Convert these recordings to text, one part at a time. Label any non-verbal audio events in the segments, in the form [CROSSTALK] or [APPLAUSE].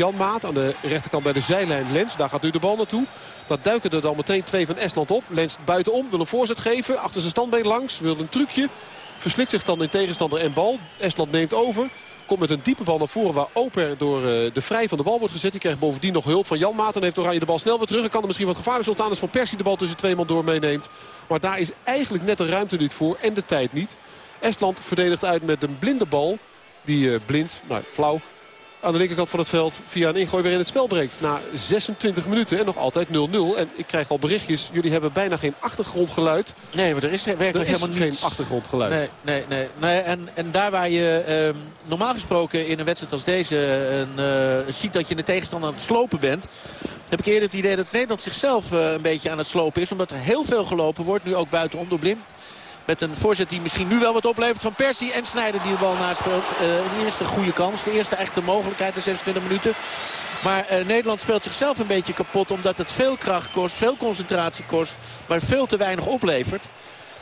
Jan Maat aan de rechterkant bij de zijlijn Lens. Daar gaat nu de bal naartoe. Dat duiken er dan meteen twee van Estland op. Lens buitenom, wil een voorzet geven. Achter zijn standbeen langs, wil een trucje. Verslikt zich dan in tegenstander en bal. Estland neemt over. Komt met een diepe bal naar voren waar Oper door eh, de vrij van de bal wordt gezet. Die krijgt bovendien nog hulp van Jan Maat. En heeft Oranje de bal snel weer terug. En kan er misschien wat gevaarlijk ontstaan als Van Persie de bal tussen twee man door meeneemt. Maar daar is eigenlijk net de ruimte niet voor en de tijd niet. Estland verdedigt uit met een blinde bal. Die uh, blind, nou flauw, aan de linkerkant van het veld via een ingooi weer in het spel breekt. Na 26 minuten en nog altijd 0-0. En ik krijg al berichtjes, jullie hebben bijna geen achtergrondgeluid. Nee, maar er is werkelijk er is helemaal geen achtergrondgeluid. Nee, nee, nee. nee en, en daar waar je eh, normaal gesproken in een wedstrijd als deze een, uh, ziet dat je de tegenstander aan het slopen bent... heb ik eerder het idee dat Nederland zichzelf uh, een beetje aan het slopen is. Omdat er heel veel gelopen wordt, nu ook buitenom door Blind. Met een voorzet die misschien nu wel wat oplevert van Persie. En Snijder die de bal naspeelt. Uh, de eerste goede kans. De eerste echte mogelijkheid in 26 minuten. Maar uh, Nederland speelt zichzelf een beetje kapot. Omdat het veel kracht kost. Veel concentratie kost. Maar veel te weinig oplevert.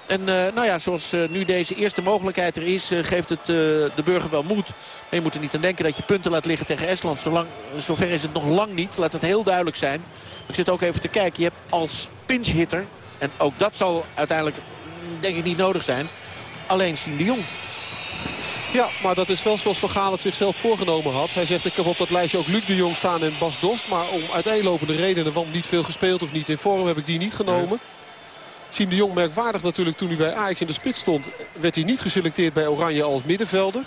En uh, nou ja, zoals nu deze eerste mogelijkheid er is, geeft het de burger wel moed. En je moet er niet aan denken dat je punten laat liggen tegen Estland. Zolang, zover is het nog lang niet. Laat het heel duidelijk zijn. Maar ik zit ook even te kijken. Je hebt als pinch-hitter, en ook dat zal uiteindelijk denk ik niet nodig zijn. Alleen Siem de Jong. Ja, maar dat is wel zoals Van Gaal het zichzelf voorgenomen had. Hij zegt, ik heb op dat lijstje ook Luc de Jong staan en Bas Dost. Maar om uiteenlopende redenen, want niet veel gespeeld of niet in vorm, heb ik die niet genomen. Ja. Siem de Jong merkwaardig natuurlijk toen hij bij Ajax in de spits stond. Werd hij niet geselecteerd bij Oranje als middenvelder.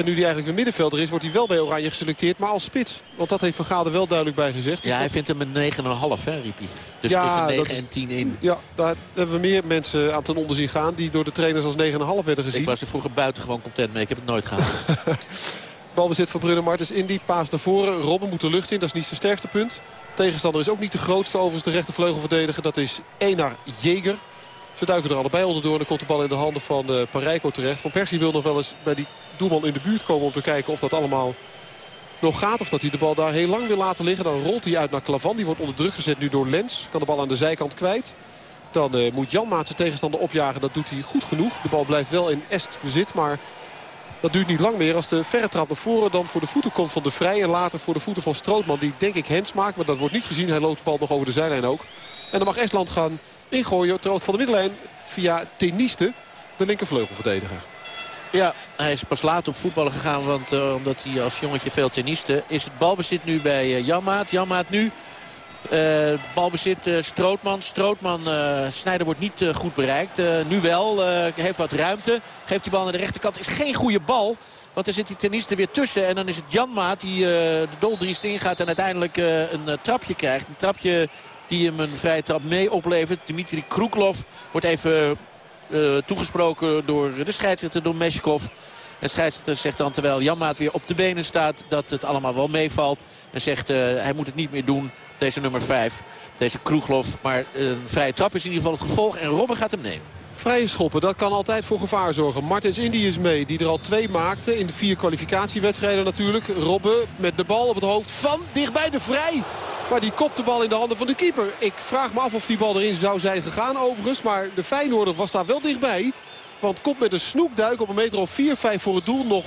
En nu hij eigenlijk een middenvelder is, wordt hij wel bij Oranje geselecteerd. Maar als spits. Want dat heeft Van Gaal er wel duidelijk bij gezegd. Ja, hij vindt hem een 9,5 hè, riep hij. Dus ja, tussen 9 en 10 in. Ja, daar hebben we meer mensen aan ten onder zien gaan. Die door de trainers als 9,5 werden gezien. Ik was er vroeger buitengewoon content mee. Ik heb het nooit gehad. [LAUGHS] Balbezit voor Bruno Martens in die paas naar voren. Robben moet de lucht in, dat is niet zijn sterkste punt. Tegenstander is ook niet de grootste overigens de rechtervleugelverdediger. Dat is Enar Jeger. Ze duiken er allebei onderdoor en dan komt de bal in de handen van uh, Parijko terecht. Van Persie wil nog wel eens bij die doelman in de buurt komen om te kijken of dat allemaal nog gaat. Of dat hij de bal daar heel lang wil laten liggen. Dan rolt hij uit naar Klavan. Die wordt onder druk gezet nu door Lens. Kan de bal aan de zijkant kwijt. Dan uh, moet Jan Maat zijn tegenstander opjagen. Dat doet hij goed genoeg. De bal blijft wel in Est bezit. Maar dat duurt niet lang meer. Als de verre trap naar voren dan voor de voeten komt van de Vrij. En later voor de voeten van Strootman. Die denk ik hens maakt. Maar dat wordt niet gezien. Hij loopt de bal nog over de zijlijn ook. En dan mag Estland gaan ingooien. Ter van de middenlijn via Teniste. De linkervleugelverdediger. Ja, hij is pas laat op voetballen gegaan. Want uh, omdat hij als jongetje veel tenniste. Is het balbezit nu bij uh, Janmaat. Janmaat nu. Uh, balbezit Strootman. Strootman, Snijder wordt niet goed bereikt. nu wel, heeft wat ruimte. Geeft die bal naar de rechterkant. Is geen goede bal. Want er zit die tenniste weer tussen. En dan is het Janmaat die de doldriest ingaat. En uiteindelijk een trapje krijgt. Een trapje die hem een vrije trap mee oplevert. Dimitri Kroeklov wordt even uh, toegesproken door de scheidsrechter, door Meshkov. En scheidsrechter zegt dan, terwijl Janmaat weer op de benen staat... dat het allemaal wel meevalt. En zegt, uh, hij moet het niet meer doen, deze nummer 5. Deze Kroeglov. Maar een vrije trap is in ieder geval het gevolg. En Robben gaat hem nemen. Vrije schoppen, dat kan altijd voor gevaar zorgen. Martins Indy is mee, die er al twee maakte. In de vier kwalificatiewedstrijden natuurlijk. Robben met de bal op het hoofd van dichtbij de Vrij. Maar die kopt de bal in de handen van de keeper. Ik vraag me af of die bal erin zou zijn gegaan overigens. Maar de Feyenoorder was daar wel dichtbij. Want komt met een snoekduik op een meter of 4, 5 voor het doel nog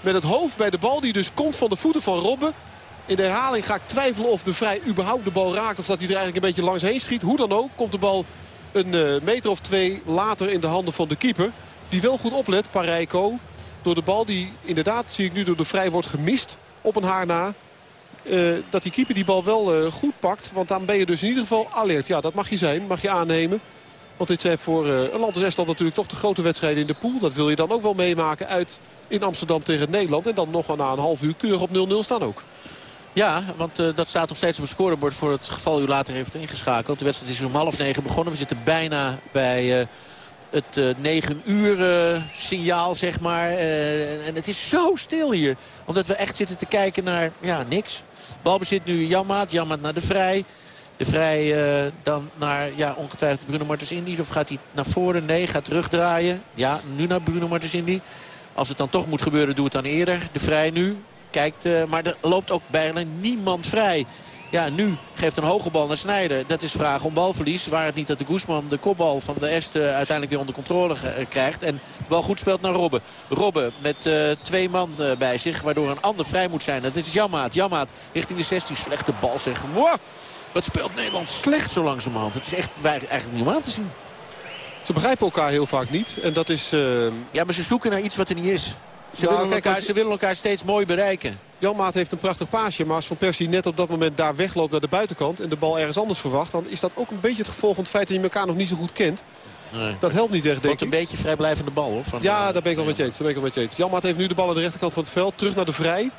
met het hoofd bij de bal. Die dus komt van de voeten van Robben. In de herhaling ga ik twijfelen of de Vrij überhaupt de bal raakt. Of dat hij er eigenlijk een beetje langs heen schiet. Hoe dan ook komt de bal een uh, meter of twee later in de handen van de keeper. Die wel goed oplet, Parijko. Door de bal die inderdaad, zie ik nu, door de Vrij wordt gemist op een haar na. Uh, dat die keeper die bal wel uh, goed pakt. Want dan ben je dus in ieder geval alert. Ja, dat mag je zijn. Mag je aannemen. Want dit zijn voor uh, een land als Estland natuurlijk toch de grote wedstrijden in de pool. Dat wil je dan ook wel meemaken uit in Amsterdam tegen Nederland. En dan nog na een half uur keurig op 0-0 staan ook. Ja, want dat staat nog steeds op het scorebord voor het geval u later heeft ingeschakeld. De wedstrijd is om half negen begonnen. We zitten bijna bij het uh, 9 uur signaal, zeg maar. en het is zo stil hier. Omdat we echt zitten te kijken naar, ja, niks. Balbezit nu Jammaat. Jammaat naar de Vrij. De Vrij uh, dan naar, ja, ongetwijfeld Bruno Martens Indy. Of gaat hij naar voren? Nee, gaat terugdraaien. Ja, nu naar Bruno Martens Indy. Als het dan toch moet gebeuren, doe het dan eerder. De Vrij nu. Kijkt, uh, maar er loopt ook bijna niemand vrij Ja, nu geeft een hoge bal naar Snijder. Dat is vraag om balverlies. Waar het niet dat de Guzman de kopbal van de Est uiteindelijk weer onder controle krijgt. En de bal goed speelt naar Robben. Robben met twee man bij zich. Waardoor een ander vrij moet zijn. Dat is Jammaat. Jammaat richting de 16. Slechte bal zeg. Wow. Wat speelt Nederland slecht zo langzamerhand. Het is echt eigenlijk niet om aan te zien. Ze begrijpen elkaar heel vaak niet. En dat is... Uh... Ja, maar ze zoeken naar iets wat er niet is. Ze, nou, willen, elkaar, ze willen elkaar steeds mooi bereiken. Janmaat heeft een prachtig paasje. Maar als Van Persie net op dat moment daar wegloopt naar de buitenkant... en de bal ergens anders verwacht... dan is dat ook een beetje het gevolg van het feit dat je elkaar nog niet zo goed kent. Nee. Dat helpt niet echt, denk ik. een beetje vrijblijvende bal, hoor. Van, ja, daar ben ik wel met je eens. Daar ben ik wel met. Janmaat heeft nu de bal aan de rechterkant van het veld. Terug naar de vrij.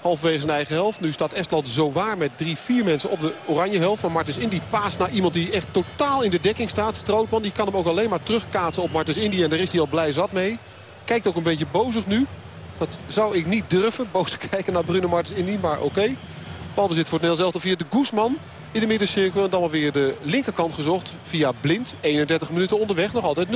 Halfwege zijn eigen helft. Nu staat Estland zo waar met drie, vier mensen op de oranje helft. Maar Martens Indy paast naar iemand die echt totaal in de dekking staat. Strootman die kan hem ook alleen maar terugkaatsen op Martens Indy. En daar is hij al blij zat mee. Kijkt ook een beetje bozig nu. Dat zou ik niet durven. Boos [LAUGHS] kijken naar Bruno Martens Indy. Maar oké. Balbezit voor het Nederlands via de Guzman in de middencirkel. En dan weer de linkerkant gezocht via Blind. 31 minuten onderweg. Nog altijd 0-0.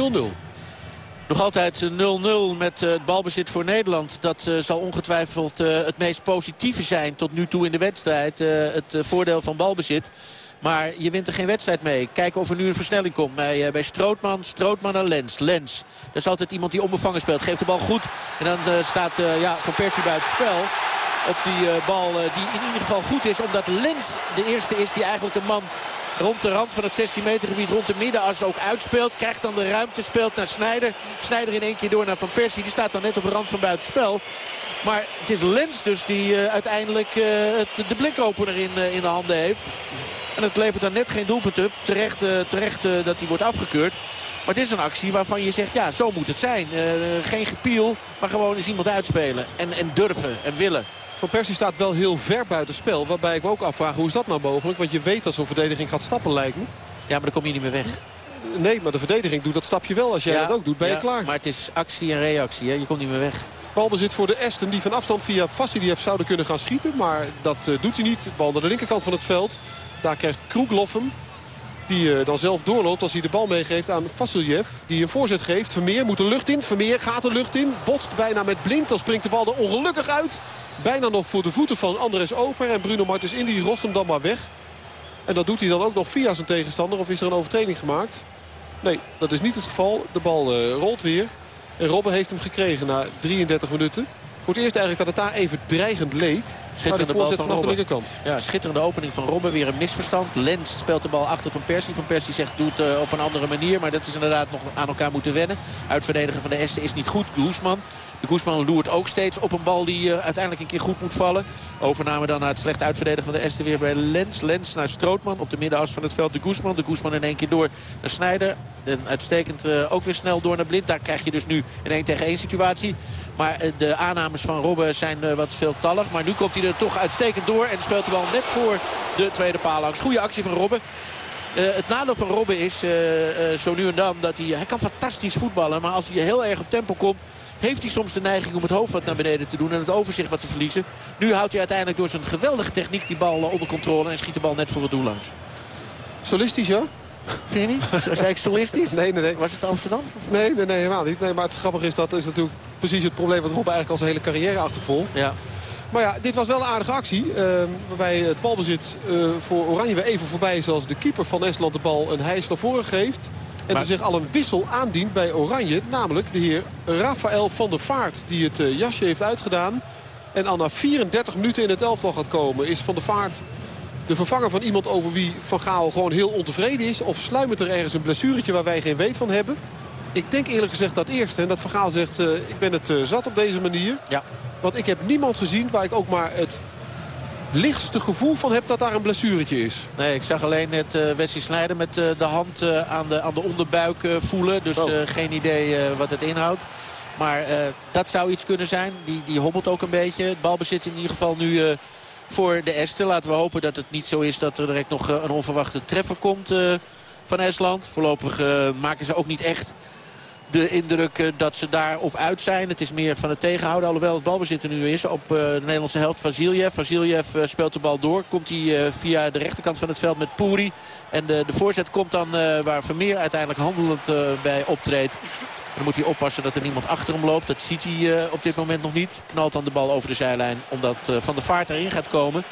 Nog altijd 0-0 met eh, het balbezit voor Nederland. Dat uh, zal ongetwijfeld het meest positieve zijn tot nu toe in de wedstrijd. het voordeel van balbezit. Maar je wint er geen wedstrijd mee. Kijken of er nu een versnelling komt bij, bij Strootman. Strootman naar Lens. Lens. Er is altijd iemand die onbevangen speelt. Geeft de bal goed. En dan staat ja, Van Persie buiten spel. Op die bal die in ieder geval goed is. Omdat Lens de eerste is die eigenlijk een man rond de rand van het 16 meter gebied rond de middenas ook uitspeelt. Krijgt dan de ruimte, speelt naar Snijder. Snijder in één keer door naar Van Persie. Die staat dan net op de rand van buitenspel. Maar het is Lens dus die uiteindelijk uh, de blinkopener in, in de handen heeft. En het levert dan net geen doelpunt op. Terecht, terecht dat hij wordt afgekeurd. Maar dit is een actie waarvan je zegt, ja, zo moet het zijn. geen gepiel, maar gewoon eens iemand uitspelen. En, en durven en willen. Van Persie staat wel heel ver buiten spel. Waarbij ik me ook afvraag, hoe is dat nou mogelijk? Want je weet dat zo'n verdediging gaat stappen, lijkt me. Ja, maar dan kom je niet meer weg. Nee, maar de verdediging doet dat stapje wel. Als jij dat ook doet, ben je klaar. Maar het is actie en reactie. Hè? Je komt niet meer weg. Balbezit voor de Esten die van afstand via Vassiliev zouden kunnen gaan schieten. Maar dat uh, doet hij niet. Bal naar de linkerkant van het veld. Daar krijgt Kroegloff hem. Die uh, dan zelf doorloopt als hij de bal meegeeft aan Vassiljev. Die een voorzet geeft. Vermeer moet de lucht in. Vermeer gaat de lucht in. Botst bijna met blind. Dan springt de bal er ongelukkig uit. Bijna nog voor de voeten van Andres Oper. En Bruno Martens Indy rost hem dan maar weg. En dat doet hij dan ook nog via zijn tegenstander. Of is er een overtreding gemaakt? Nee, dat is niet het geval. De bal uh, rolt weer. En Robben heeft hem gekregen na 33 minuten. Voor het eerst eigenlijk dat het daar even dreigend leek. Schitterende bal van vanaf de linkerkant. Ja, schitterende opening van Robben. Weer een misverstand. Lens speelt de bal achter van Persie. Van Persie zegt doet uh, op een andere manier. Maar dat is inderdaad nog aan elkaar moeten wennen. Uitverdedigen van de Essen is niet goed. Guzman. De Guzman loert ook steeds op een bal die uh, uiteindelijk een keer goed moet vallen. Overname dan naar het slecht uitverdedigen van de Esten weer bij Lens. Lens naar Strootman op de middenas van het veld. De Guzman. De Guzman in één keer door naar Snijder. En uitstekend uh, ook weer snel door naar Blind. Daar krijg je dus nu een 1 tegen 1 situatie. Maar de aannames van Robben zijn wat veeltallig. Maar nu komt hij er toch uitstekend door. En speelt de bal net voor de tweede paal langs. Goede actie van Robben. Het nadeel van Robben is zo nu en dan dat hij... Hij kan fantastisch voetballen, maar als hij heel erg op tempo komt... heeft hij soms de neiging om het hoofd wat naar beneden te doen... en het overzicht wat te verliezen. Nu houdt hij uiteindelijk door zijn geweldige techniek die bal onder controle... en schiet de bal net voor het doel langs. Solistisch, ja? Vind je niet? Zei ik solistisch? Nee, nee, nee. Was het Amsterdam? Nee, nee, nee, helemaal niet. Nee, maar het grappige is, dat is natuurlijk precies het probleem... wat Robben eigenlijk al zijn hele carrière achtervolgt. Ja. Maar ja, dit was wel een aardige actie. Uh, waarbij het balbezit uh, voor Oranje weer even voorbij is... als de keeper van Estland de bal een hijs naar voren geeft. En maar... er zich al een wissel aandient bij Oranje. Namelijk de heer Rafael van der Vaart. Die het uh, jasje heeft uitgedaan. En al na 34 minuten in het elftal gaat komen. Is van der Vaart de vervanger van iemand over wie Van Gaal gewoon heel ontevreden is. Of sluimert er ergens een blessuretje waar wij geen weet van hebben. Ik denk eerlijk gezegd dat eerste. En dat Van Gaal zegt, ik ben het zat op deze manier. Ja. Want ik heb niemand gezien waar ik ook maar het lichtste gevoel van heb dat daar een blessuretje is. Nee, ik zag alleen net uh, Wesley Snijder met uh, de hand uh, aan, de, aan de onderbuik voelen. Dus oh. geen idee wat het inhoudt. Maar dat zou iets kunnen zijn. Die, die hobbelt ook een beetje. Het balbezit in ieder geval nu voor de Esten. Laten we hopen dat het niet zo is dat er direct nog een onverwachte treffer komt van Estland. Voorlopig maken ze ook niet echt de indruk dat ze daarop uit zijn. Het is meer van het tegenhouden. Alhoewel het balbezit er nu is op de Nederlandse helft Vasiljev. Vasiljev speelt de bal door. Komt hij via de rechterkant van het veld met Puri. En de, de voorzet komt dan waar Vermeer uiteindelijk handelend bij optreedt. Dan moet hij oppassen dat er niemand achter hem loopt. Dat ziet hij op dit moment nog niet. Knalt dan de bal over de zijlijn omdat Van de Vaart erin gaat komen.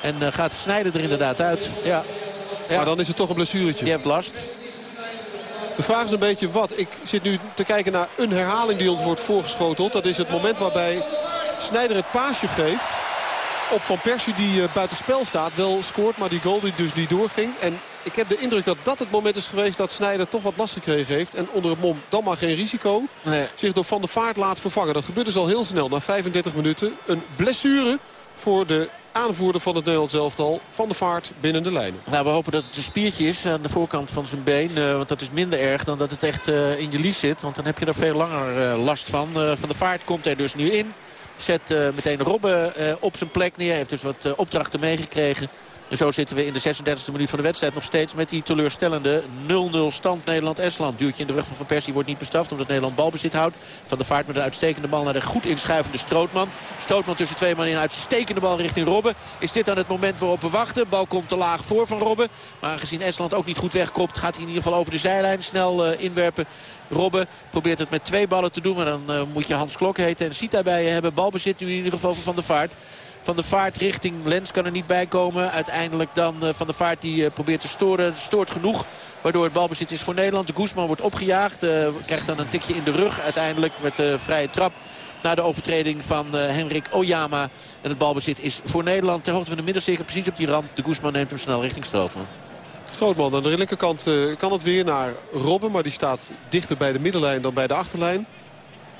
En gaat Snijder er inderdaad uit. Ja. ja. Maar dan is het toch een blessuretje. Je hebt last. De vraag is een beetje wat. Ik zit nu te kijken naar een herhaling die ons wordt voorgeschoteld. Dat is het moment waarbij Snijder het paasje geeft op Van Persie die buitenspel staat. Wel scoort, maar die goal die dus niet doorging. En ik heb de indruk dat dat het moment is geweest dat Snijder toch wat last gekregen heeft. En onder het mom dan maar geen risico. Nee. Zich door Van der Vaart laat vervangen. Dat gebeurt dus al heel snel na 35 minuten. Een blessure voor de aanvoerder van het Nederlands elftal van de vaart binnen de lijnen. Nou, we hopen dat het een spiertje is aan de voorkant van zijn been. Uh, want dat is minder erg dan dat het echt uh, in je lies zit. Want dan heb je er veel langer uh, last van. van de vaart komt er dus nu in. Zet meteen Robben op zijn plek neer. Heeft dus wat opdrachten meegekregen. Zo zitten we in de 36e minuut van de wedstrijd nog steeds met die teleurstellende 0-0 stand Nederland-Estland. Duwtje in de rug van Van Persie wordt niet bestraft omdat Nederland balbezit houdt. Van de Vaart met een uitstekende bal naar de goed inschuivende Strootman. Strootman tussen twee man in uitstekende bal richting Robben. Is dit dan het moment waarop we wachten? Bal komt te laag voor van Robben. Maar aangezien Estland ook niet goed wegkopt gaat hij in ieder geval over de zijlijn. Snel uh, inwerpen. Robben probeert het met twee ballen te doen. Maar dan uh, moet je Hans Klok heten en Sita bij je hebben. Balbezit nu in ieder geval Van de Vaart. Van de Vaart richting Lens kan er niet bij komen. Uiteindelijk dan eh, Van de Vaart die eh, probeert te storen. Stoort genoeg. Waardoor het balbezit is voor Nederland. De Guzman wordt opgejaagd. Uh, krijgt dan een tikje in de rug uiteindelijk met de vrije trap. Na de overtreding van Henrik Oyama. En het balbezit is voor Nederland. Ter hoogte van de middenzeker precies op die rand. De Guzman neemt hem snel richting Strootman. Strootman aan de linkerkant kan het weer naar Robben. Maar die staat dichter bij de middenlijn dan bij de achterlijn.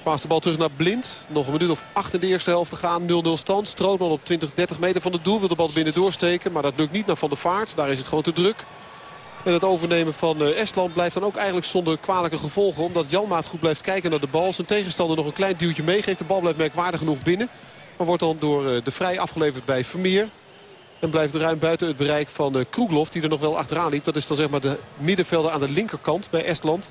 Paast de bal terug naar Blind. Nog een minuut of acht in de eerste helft te gaan. 0-0 stand. Strootman op 20, 30 meter van het doel. Wil de bal binnen doorsteken. Maar dat lukt niet naar Van der Vaart. Daar is het gewoon te druk. En het overnemen van eh, Estland blijft dan ook eigenlijk zonder kwalijke gevolgen. Omdat Janmaat goed blijft kijken naar de bal. Zijn tegenstander nog een klein duwtje meegeeft. De bal blijft merkwaardig genoeg binnen. Maar wordt dan door eh, de Vrij afgeleverd bij Vermeer. En blijft ruim buiten het bereik van uh, Kroeglof. Die er nog wel achteraan liep. Dat is dan zeg maar de middenvelder aan de linkerkant bij Estland.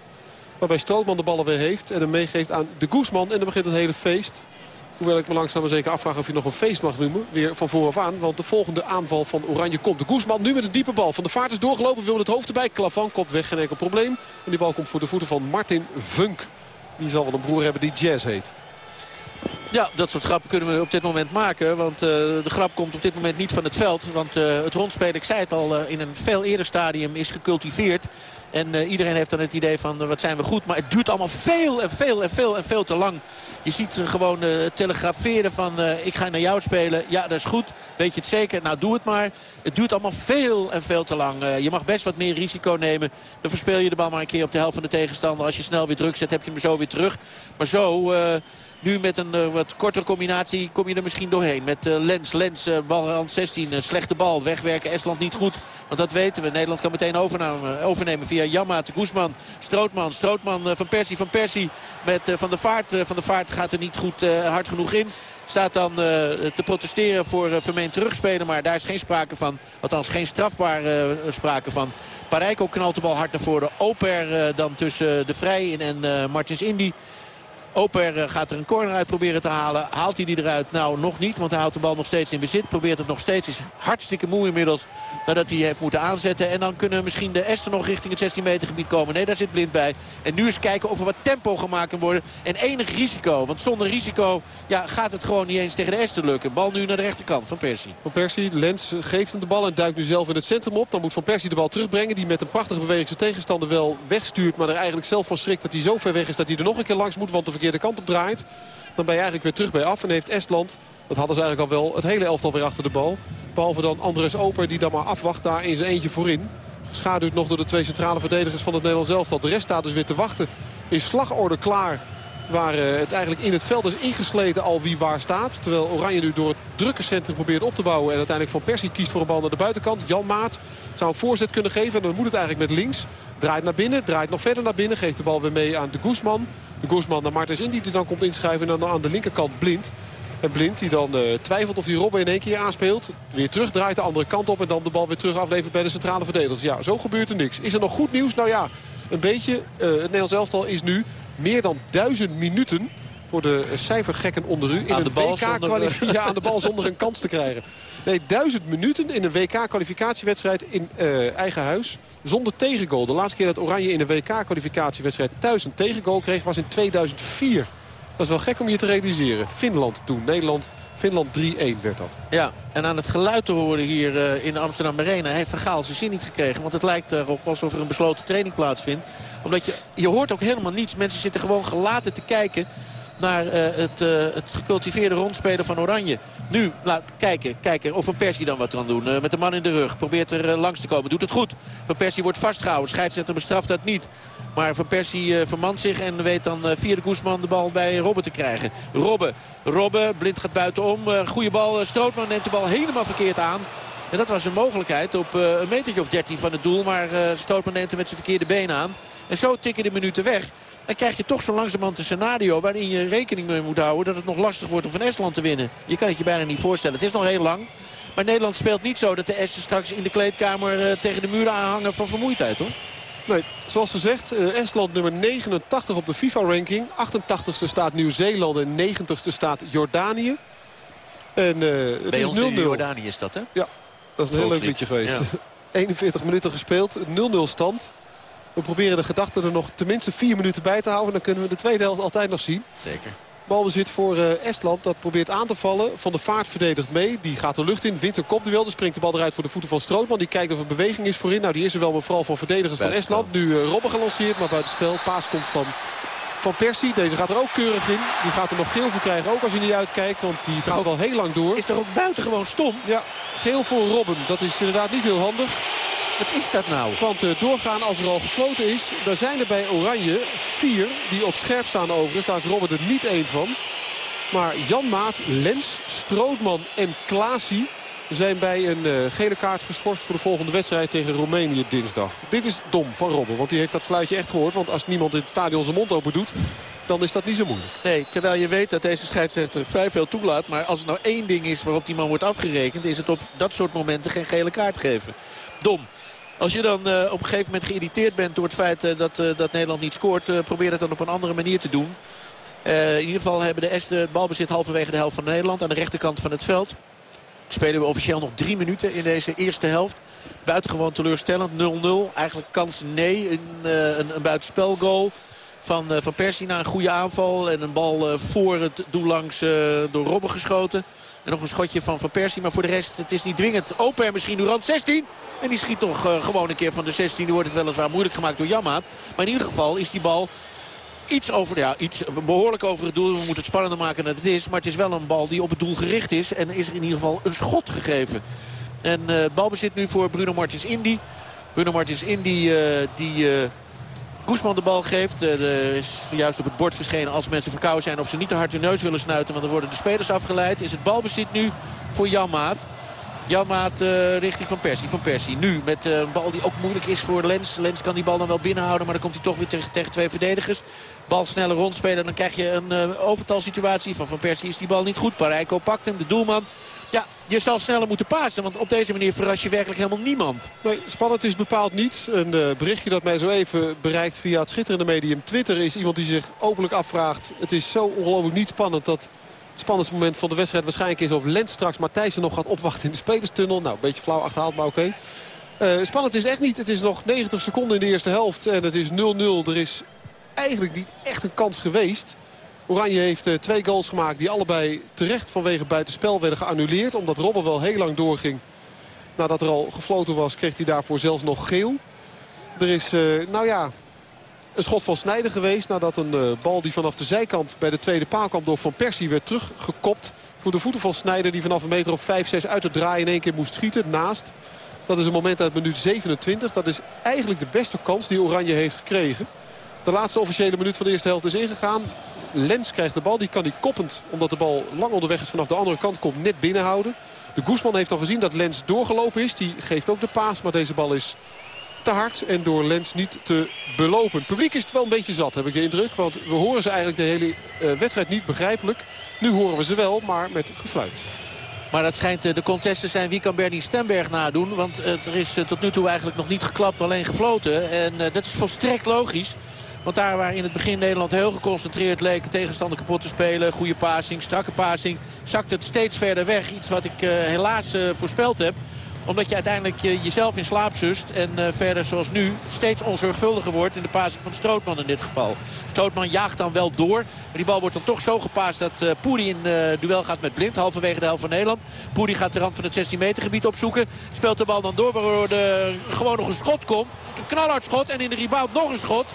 Waarbij Strootman de ballen weer heeft en hem meegeeft aan de Guzman. En dan begint het hele feest. Hoewel ik me langzaam maar zeker afvraag of je nog een feest mag noemen. Weer van vooraf aan. Want de volgende aanval van Oranje komt. De Guzman nu met een diepe bal. Van de vaart is doorgelopen. Wil het hoofd erbij. Klavan komt weg. Geen enkel probleem. En die bal komt voor de voeten van Martin Vunk. Die zal wel een broer hebben die Jazz heet. Ja, dat soort grappen kunnen we op dit moment maken. Want uh, de grap komt op dit moment niet van het veld. Want uh, het rondspelen, ik zei het al, uh, in een veel eerder stadium is gecultiveerd. En uh, iedereen heeft dan het idee van uh, wat zijn we goed. Maar het duurt allemaal veel en veel en veel en veel te lang. Je ziet uh, gewoon telegraferen van ik ga naar jou spelen. Ja, dat is goed. Weet je het zeker? Nou, doe het maar. Het duurt allemaal veel en veel te lang. je mag best wat meer risico nemen. Dan verspeel je de bal maar een keer op de helft van de tegenstander. Als je snel weer druk zet, heb je hem zo weer terug. Maar zo... Nu met een uh, wat kortere combinatie kom je er misschien doorheen. Met uh, Lens, Lens, uh, bal aan 16, slechte bal. Wegwerken Estland niet goed. Want dat weten we. Nederland kan meteen overnemen via Jamma, Guzman, Strootman. Strootman van Persie, van Persie met Van de Vaart. van de Vaart gaat er niet goed hard genoeg in. Staat dan te protesteren voor vermeend terugspelen. Maar daar is geen sprake van. Althans geen strafbare sprake van. Parijko knalt de bal hard naar voren. Oper dan tussen de Vrij in en Martins Indy. Oper eh, gaat er een corner uit proberen te halen. Haalt hij die eruit? Nou, nog niet. Want hij houdt de bal nog steeds in bezit. Probeert het nog steeds. Is hartstikke moe inmiddels. Nadat hij heeft moeten aanzetten. En dan kunnen misschien de Esten nog richting het 16 meter gebied komen. Nee, daar zit Blind bij. En nu eens kijken of er wat tempo gemaakt kan worden. En enig risico. Want zonder risico ja, gaat het gewoon niet eens tegen de Esten lukken. Bal nu naar de rechterkant van Persie. Van Persie, Lens geeft hem de bal en duikt nu zelf in het centrum op. Dan moet Van Persie de bal terugbrengen. Die met een prachtige beweging zijn tegenstander wel wegstuurt. Maar er eigenlijk zelf van schrikt dat hij zo ver weg is dat hij er nog een keer langs moet. Want de verkeerde kant op draait. Dan ben je eigenlijk weer terug bij af. En heeft Estland, dat hadden ze eigenlijk al wel, het hele elftal weer achter de bal. Behalve dan Andres Oper die dan maar afwacht daar in zijn eentje voorin. Geschaduwd nog door de twee centrale verdedigers van het Nederlands elftal. De rest staat dus weer te wachten. In slagorde klaar Waar eh, het eigenlijk in het veld is ingesleten al wie waar staat. Terwijl Oranje nu door het drukke centrum probeert op te bouwen. En uiteindelijk Van Persie kiest voor een bal naar de buitenkant. Jan Maat zou een voorzet kunnen geven. En dan moet het eigenlijk met links. Draait naar binnen, draait nog verder naar binnen. Geeft de bal weer mee aan de Guzman. De Guzman naar Martens Indy die dan komt inschrijven. En dan aan de linkerkant Blind. En Blind die dan uh, twijfelt of hij Robben in één keer aanspeelt. Weer terug draait de andere kant op. En dan de bal weer terug aflevert bij de centrale verdedigers. Ja, zo gebeurt er niks. Is er nog goed nieuws? Nou ja, een beetje. Uh, het Nederlands elftal is nu meer dan duizend minuten voor de cijfergekken onder u. In aan een WK-kwalificatie ja, aan de bal zonder een kans te krijgen. Nee, duizend minuten in een WK-kwalificatiewedstrijd in uh, eigen huis. Zonder tegengoal. De laatste keer dat Oranje in een WK-kwalificatiewedstrijd thuis een tegengoal kreeg was in 2004. Dat is wel gek om je te realiseren. Finland toen. Nederland, Finland 3-1 werd dat. Ja, en aan het geluid te horen hier uh, in de Amsterdam Arena... heeft Van Gaal zijn zin niet gekregen. Want het lijkt erop alsof er een besloten training plaatsvindt. Omdat je, je hoort ook helemaal niets. Mensen zitten gewoon gelaten te kijken naar uh, het, uh, het gecultiveerde rondspelen van Oranje. Nu, laat kijken, kijken of Van Persie dan wat kan doen. Uh, met de man in de rug. Probeert er langs te komen. Doet het goed. Van Persie wordt vastgehouden. Scheidsrechter bestraft dat niet. Maar Van Persie vermant zich en weet dan via de Guzman de bal bij Robben te krijgen. Robben, Robben, blind gaat buitenom. goede bal. Strootman neemt de bal helemaal verkeerd aan. En dat was een mogelijkheid op een metertje of 13 van het doel. Maar Strootman neemt hem met zijn verkeerde been aan. En zo tikken de minuten weg. Dan krijg je toch zo langzamerhand een scenario waarin je rekening mee moet houden... dat het nog lastig wordt om van Estland te winnen. Je kan het je bijna niet voorstellen. Het is nog heel lang. Maar Nederland speelt niet zo dat de Essen straks in de kleedkamer uh, tegen de muren aanhangen van vermoeidheid hoor. Nee, zoals gezegd, uh, Estland nummer 89 op de FIFA-ranking. 88ste staat Nieuw-Zeeland en 90ste staat Jordanië. En uh, het Bij is 0-0. ons in Jordanië is dat hè? Ja, dat is een heel leuk liedje geweest. Ja. [LAUGHS] 41 minuten gespeeld, 0-0 stand. We proberen de gedachte er nog tenminste vier minuten bij te houden. Dan kunnen we de tweede helft altijd nog zien. Zeker. Balbezit voor uh, Estland. Dat probeert aan te vallen. Van de Vaart verdedigt mee. Die gaat de lucht in. Wint een kopduel. Dan springt de bal eruit voor de voeten van Strootman. Die kijkt of er beweging is voorin. Nou die is er wel. Maar vooral van verdedigers van Estland. Nu uh, Robben gelanceerd. Maar buitenspel. Paas komt van, van Persie. Deze gaat er ook keurig in. Die gaat er nog geel voor krijgen. Ook als hij niet uitkijkt. Want die gaat ook, al heel lang door. Is toch ook buitengewoon stom? Ja. Geel voor Robben. Dat is inderdaad niet heel handig. Wat is dat nou? Want uh, doorgaan als er al gefloten is. Daar zijn er bij Oranje vier die op scherp staan overigens. Daar is Robert er niet één van. Maar Jan Maat, Lens, Strootman en Klaasie zijn bij een uh, gele kaart geschorst voor de volgende wedstrijd tegen Roemenië dinsdag. Dit is dom van Robben, want die heeft dat fluitje echt gehoord. Want als niemand in het stadion zijn mond open doet, dan is dat niet zo moeilijk. Nee, terwijl je weet dat deze scheidsrechter vrij veel toelaat. Maar als er nou één ding is waarop die man wordt afgerekend... is het op dat soort momenten geen gele kaart geven. Dom. Als je dan uh, op een gegeven moment geïrriteerd bent door het feit uh, dat, uh, dat Nederland niet scoort... probeer het dan op een andere manier te doen. in ieder geval hebben de Esten het balbezit halverwege de helft van Nederland. Aan de rechterkant van het veld. Spelen we officieel nog drie minuten in deze eerste helft. Buitengewoon teleurstellend. 0-0. Eigenlijk kans nee. Een, een, een buitenspelgoal van, van Persie na een goede aanval. En een bal voor het doel langs door Robben geschoten. En nog een schotje van Van Persie. Maar voor de rest, het is niet dwingend. Open misschien Durant 16. En die schiet toch gewoon een keer van de 16. Die wordt het weliswaar moeilijk gemaakt door Jammaat. Maar in ieder geval is die bal iets over, ja, iets behoorlijk over het doel. We moeten het spannender maken dan het is. Maar het is wel een bal die op het doel gericht is. En is er in ieder geval een schot gegeven. En uh, balbezit nu voor Bruno Martins Indy. Bruno Martins Indy die... Koesman de bal geeft. Uh, is juist op het bord verschenen als mensen verkouden zijn. Of ze niet te hard hun neus willen snuiten. Want dan worden de spelers afgeleid. Is het balbezit nu voor Jan Maat. Jan Maat uh, richting Van Persie. Van Persie nu met uh, een bal die ook moeilijk is voor Lens. Lens kan die bal dan wel binnenhouden. Maar dan komt hij toch weer tegen, twee verdedigers. Bal sneller rondspelen. Dan krijg je een uh, overtalsituatie. Van Van Persie is die bal niet goed. Parijko pakt hem. De doelman ja, je zal sneller moeten pasen. Want op deze manier verras je werkelijk helemaal niemand. Nee, spannend is bepaald niet. Een uh, berichtje dat mij zo even bereikt via het schitterende medium Twitter... is iemand die zich openlijk afvraagt... het is zo ongelooflijk niet spannend dat... Het spannendste moment van de wedstrijd waarschijnlijk is of Lens straks Matthijssen nog gaat opwachten in de spelerstunnel. Nou, een beetje flauw achterhaald, maar oké. Uh, spannend is echt niet. Het is nog 90 seconden in de eerste helft en het is 0-0. Er is eigenlijk niet echt een kans geweest. Oranje heeft uh, twee goals gemaakt die allebei terecht vanwege buitenspel werden geannuleerd. Omdat Robben wel heel lang doorging. Nadat er al gefloten was kreeg hij daarvoor zelfs nog geel. Er is, uh, nou ja, een schot van Snijder geweest. Nadat een uh, bal die vanaf de zijkant bij de tweede paal kwam door Van Persie werd teruggekopt. Voor de voeten van Snijder die vanaf een meter of 5, 6 uit het draaien in één keer moest schieten. Naast. Dat is een moment uit minuut 27. Dat is eigenlijk de beste kans die Oranje heeft gekregen. De laatste officiële minuut van de eerste helft is ingegaan. Lens krijgt de bal. Die kan hij koppend, omdat de bal lang onderweg is vanaf de andere kant, komt net binnenhouden. De Guzman heeft al gezien dat Lens doorgelopen is. Die geeft ook de paas, maar deze bal is te hard en door Lens niet te belopen. Het publiek is het wel een beetje zat, heb ik de indruk. Want we horen ze eigenlijk de hele uh, wedstrijd niet begrijpelijk. Nu horen we ze wel, maar met gefluit. Maar dat schijnt de contest te zijn. Wie kan Bernie Stemberg nadoen? Want er is tot nu toe eigenlijk nog niet geklapt, alleen gefloten. En dat is volstrekt logisch. Want daar waar in het begin Nederland heel geconcentreerd leek... tegenstander kapot te spelen, goede passing, strakke passing... zakt het steeds verder weg. Iets wat ik uh, helaas uh, voorspeld heb. Omdat je uiteindelijk jezelf in slaap zust. En verder zoals nu steeds onzorgvuldiger wordt in de passing van Strootman in dit geval. Strootman jaagt dan wel door. Maar die bal wordt dan toch zo gepaast dat uh, in duel gaat met Blind. Halverwege de helft van Nederland. Poeri gaat de rand van het 16 meter gebied opzoeken. Speelt de bal dan door waardoor er gewoon nog een schot komt. Een knalhard schot en in de rebound nog een schot.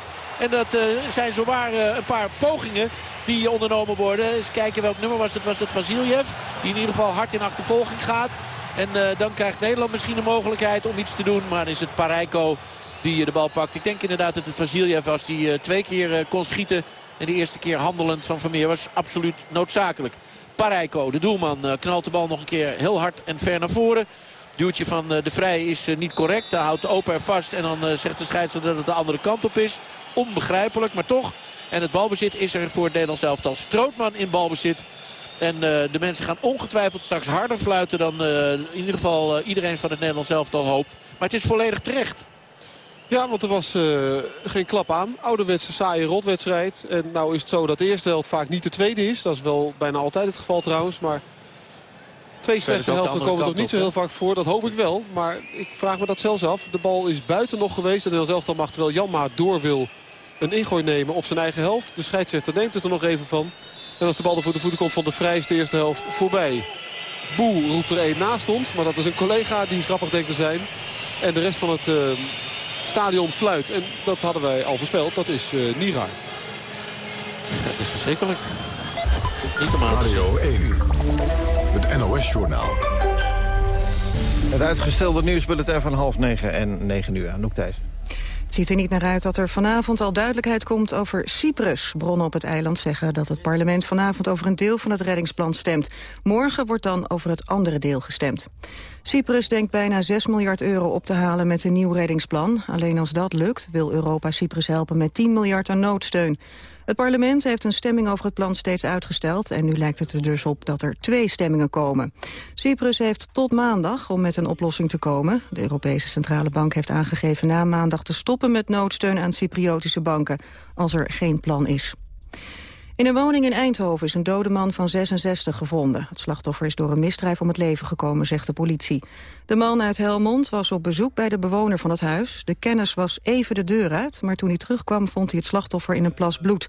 En dat zijn zowaar een paar pogingen die ondernomen worden. Eens kijken welk nummer was het. Was het Vasiljev. Die in ieder geval hard in achtervolging gaat. En uh, dan krijgt Nederland misschien de mogelijkheid om iets te doen. Maar dan is het Parijko die de bal pakt. Ik denk inderdaad dat het Vasiljev was die twee keer kon schieten. En de eerste keer handelend van Vermeer was absoluut noodzakelijk. Parijko, de doelman, knalt de bal nog een keer heel hard en ver naar voren. Duwtje van de Vrij is niet correct. Hij houdt Oper er vast en dan zegt de scheidsrechter dat het de andere kant op is. Onbegrijpelijk, maar toch. En het balbezit is er voor het Nederlands elftal. Strootman in balbezit. En de mensen gaan ongetwijfeld straks harder fluiten dan in ieder geval iedereen van het Nederlands elftal hoopt. Maar het is volledig terecht. Ja, want er was geen klap aan. Ouderwetse saaie rotwedstrijd. En nou is het zo dat de eerste helft vaak niet de tweede is. Dat is wel bijna altijd het geval trouwens. Maar twee slechte helften komen toch niet zo heel vaak voor. Dat hoop ik wel. Maar ik vraag me dat zelfs af. De bal is buiten nog geweest. En Nederlands elftal mag terwijl Janma door wil een ingooi nemen op zijn eigen helft. De scheidsrechter neemt het er nog even van. En als de bal er voor de voeten komt van de Vrij is de eerste helft voorbij. Boel roept er één naast ons. Maar dat is een collega die grappig denkt te zijn. En de rest van het uh, stadion fluit. En dat hadden wij al voorspeld. Dat is uh, Nira. Dat is verschrikkelijk. Niet normaal. Radio 1. Het NOS-journaal. Het uitgestelde nieuwsbulletin van half negen en negen uur. Anouk Thijs. Het ziet er niet naar uit dat er vanavond al duidelijkheid komt over Cyprus. Bronnen op het eiland zeggen dat het parlement vanavond over een deel van het reddingsplan stemt. Morgen wordt dan over het andere deel gestemd. Cyprus denkt bijna 6 miljard euro op te halen met een nieuw reddingsplan. Alleen als dat lukt wil Europa Cyprus helpen met 10 miljard aan noodsteun. Het parlement heeft een stemming over het plan steeds uitgesteld... en nu lijkt het er dus op dat er twee stemmingen komen. Cyprus heeft tot maandag om met een oplossing te komen. De Europese Centrale Bank heeft aangegeven na maandag te stoppen met noodsteun aan Cypriotische banken... als er geen plan is. In een woning in Eindhoven is een dode man van 66 gevonden. Het slachtoffer is door een misdrijf om het leven gekomen, zegt de politie. De man uit Helmond was op bezoek bij de bewoner van het huis. De kennis was even de deur uit, maar toen hij terugkwam vond hij het slachtoffer in een plas bloed.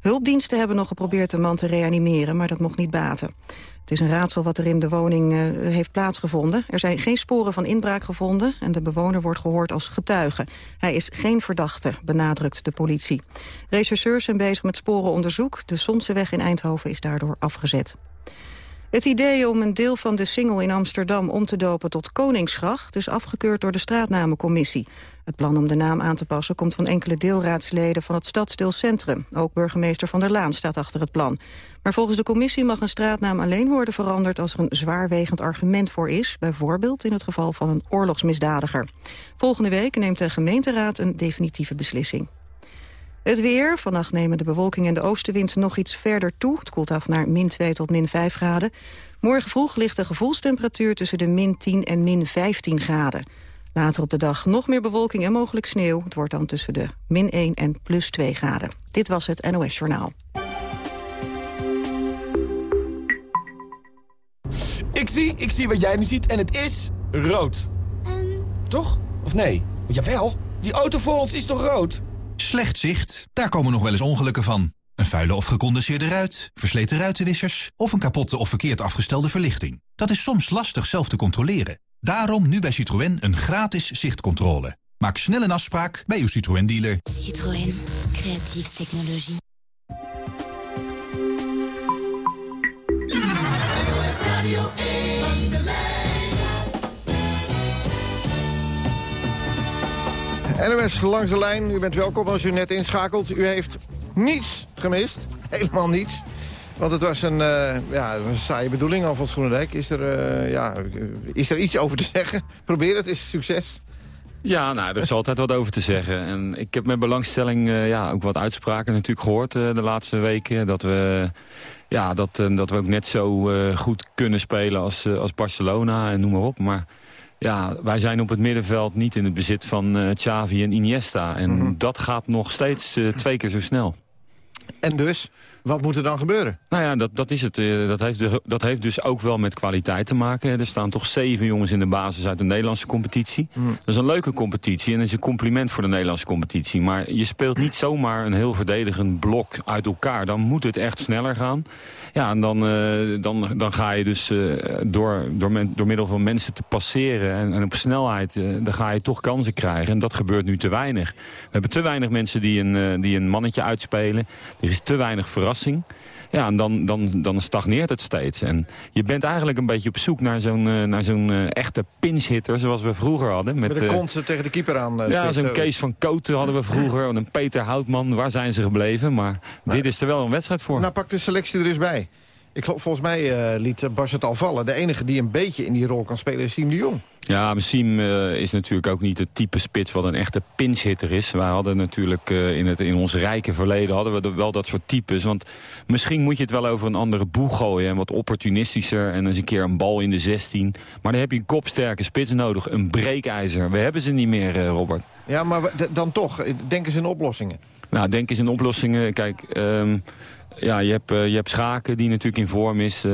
Hulpdiensten hebben nog geprobeerd de man te reanimeren, maar dat mocht niet baten. Het is een raadsel wat er in de woning uh, heeft plaatsgevonden. Er zijn geen sporen van inbraak gevonden en de bewoner wordt gehoord als getuige. Hij is geen verdachte, benadrukt de politie. Rechercheurs zijn bezig met sporenonderzoek. De Sonseweg in Eindhoven is daardoor afgezet. Het idee om een deel van de Singel in Amsterdam om te dopen tot Koningsgracht is afgekeurd door de straatnamencommissie. Het plan om de naam aan te passen komt van enkele deelraadsleden van het stadsdeelcentrum. Ook burgemeester Van der Laan staat achter het plan. Maar volgens de commissie mag een straatnaam alleen worden veranderd als er een zwaarwegend argument voor is, bijvoorbeeld in het geval van een oorlogsmisdadiger. Volgende week neemt de gemeenteraad een definitieve beslissing. Het weer. Vannacht nemen de bewolking en de oostenwind nog iets verder toe. Het koelt af naar min 2 tot min 5 graden. Morgen vroeg ligt de gevoelstemperatuur tussen de min 10 en min 15 graden. Later op de dag nog meer bewolking en mogelijk sneeuw. Het wordt dan tussen de min 1 en plus 2 graden. Dit was het NOS Journaal. Ik zie, ik zie wat jij nu ziet en het is rood. Um... Toch? Of nee? Jawel, die auto voor ons is toch rood? Slecht zicht, daar komen nog wel eens ongelukken van. Een vuile of gecondenseerde ruit, versleten ruitenwissers... of een kapotte of verkeerd afgestelde verlichting. Dat is soms lastig zelf te controleren. Daarom nu bij Citroën een gratis zichtcontrole. Maak snel een afspraak bij uw Citroën-dealer. Citroën. Creatieve technologie. NOS langs de lijn. U bent welkom als u net inschakelt. U heeft niets gemist. [LAUGHS] Helemaal niets. Want het was een, uh, ja, een saaie bedoeling, Alfons Groenendijk. Is er, uh, ja, is er iets over te [LAUGHS] zeggen? Probeer het, is succes. Ja, nou, er is altijd wat over te zeggen. En ik heb met belangstelling uh, ja, ook wat uitspraken natuurlijk gehoord de laatste weken. Dat we, ja, dat, dat we ook net zo goed kunnen spelen als, als Barcelona en noem maar op. Maar ja, wij zijn op het middenveld niet in het bezit van Xavi en Iniesta. En mhm. dat gaat nog steeds twee keer zo snel. En dus? Wat moet er dan gebeuren? Nou ja, dat, dat is het. Eh, dat heeft, dat heeft dus ook wel met kwaliteit te maken. Er staan toch zeven jongens in de basis uit de Nederlandse competitie. Hmm. Dat is een leuke competitie en dat is een compliment voor de Nederlandse competitie. Maar je speelt niet zomaar een heel verdedigend blok uit elkaar. Dan moet het echt sneller gaan. Ja, en dan, eh, dan, dan ga je dus eh, door, door, men, door middel van mensen te passeren... en, en op snelheid, dan ga je toch kansen krijgen. En dat gebeurt nu te weinig. We hebben te weinig mensen die een, die een mannetje uitspelen. Er is te weinig verrassing. Ja, en dan, dan, dan stagneert het steeds. En je bent eigenlijk een beetje op zoek naar zo'n eh, naar zo'n eh, echte pinch-hitter... zoals we vroeger hadden. Met, de eh, kont tegen de keeper aan. ja, zo'n Kees van Koten hadden we vroeger. En een Peter Houtman. Waar zijn ze gebleven? Maar dit is er wel een wedstrijd voor. Nou, pak de selectie er eens bij. Ik, geloof- volgens mij eh, liet Bas het al vallen. De enige die een beetje in die rol kan spelen is Siem de Jong. Ja, Siem eh, is natuurlijk ook niet het type spits wat een echte pinch-hitter is. Wij hadden natuurlijk eh, in, het, in ons rijke verleden hadden we wel dat soort types. Want misschien moet je het wel over een andere boeg gooien. En wat opportunistischer en eens een keer een bal in de 16. Maar dan heb je een kopsterke spits nodig. Een breekijzer. We hebben ze niet meer, eh, Robert. Ja, maar dan toch, eh, denken ze in oplossingen. Nou, denk eens in oplossingen. Kijk, ehm, ja, je, hebt, eh, je hebt Schaken die natuurlijk in vorm is. Eh,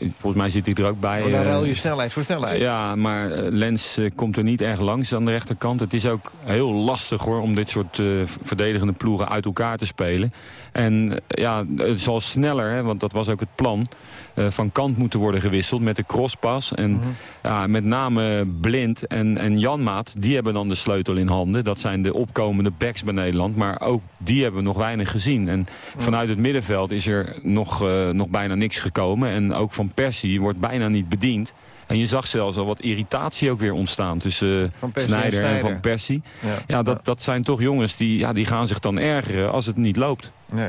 volgens mij zit hij er ook bij. Oh, daar eh, ruil je snelheid voor snelheid. Ja, maar Lens komt er niet erg langs aan de rechterkant. Het is ook heel lastig hoor om dit soort verdedigende ploegen uit elkaar te spelen. En eh, ja, het zal sneller, hè, want dat was ook het plan, eh, van kant moeten worden gewisseld met de crosspas. En Mhm. ja, met name Blind en, en Janmaat, die hebben dan de sleutel in handen. Dat zijn de opkomende backs bij Nederland. Maar ook die hebben we nog weinig gezien. En vanuit het middenveld is er nog, eh, nog bijna niks gekomen. En ook van Persie wordt bijna niet bediend. En je zag zelfs al wat irritatie ook weer ontstaan tussen eh, Persie en. Van Persie. Ja. Ja, dat, dat zijn toch jongens die, ja, die gaan zich dan ergeren als het niet loopt. Nee.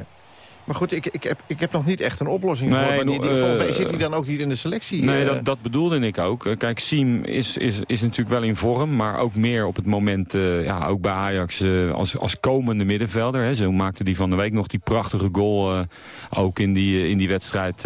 Maar goed, ik, ik, heb, ik heb nog niet echt een oplossing Nee, voor. Maar die, die, volgens mij eh, zit hij dan ook niet in de selectie? Nee, eh? dat, dat bedoelde ik ook. Eh, Kijk, Siem is, is, is natuurlijk wel in vorm, maar ook meer op het moment, eh, ja, ook bij Ajax als, als komende middenvelder. Hè. Zo maakte hij van de week nog die prachtige goal, ook in die, in die wedstrijd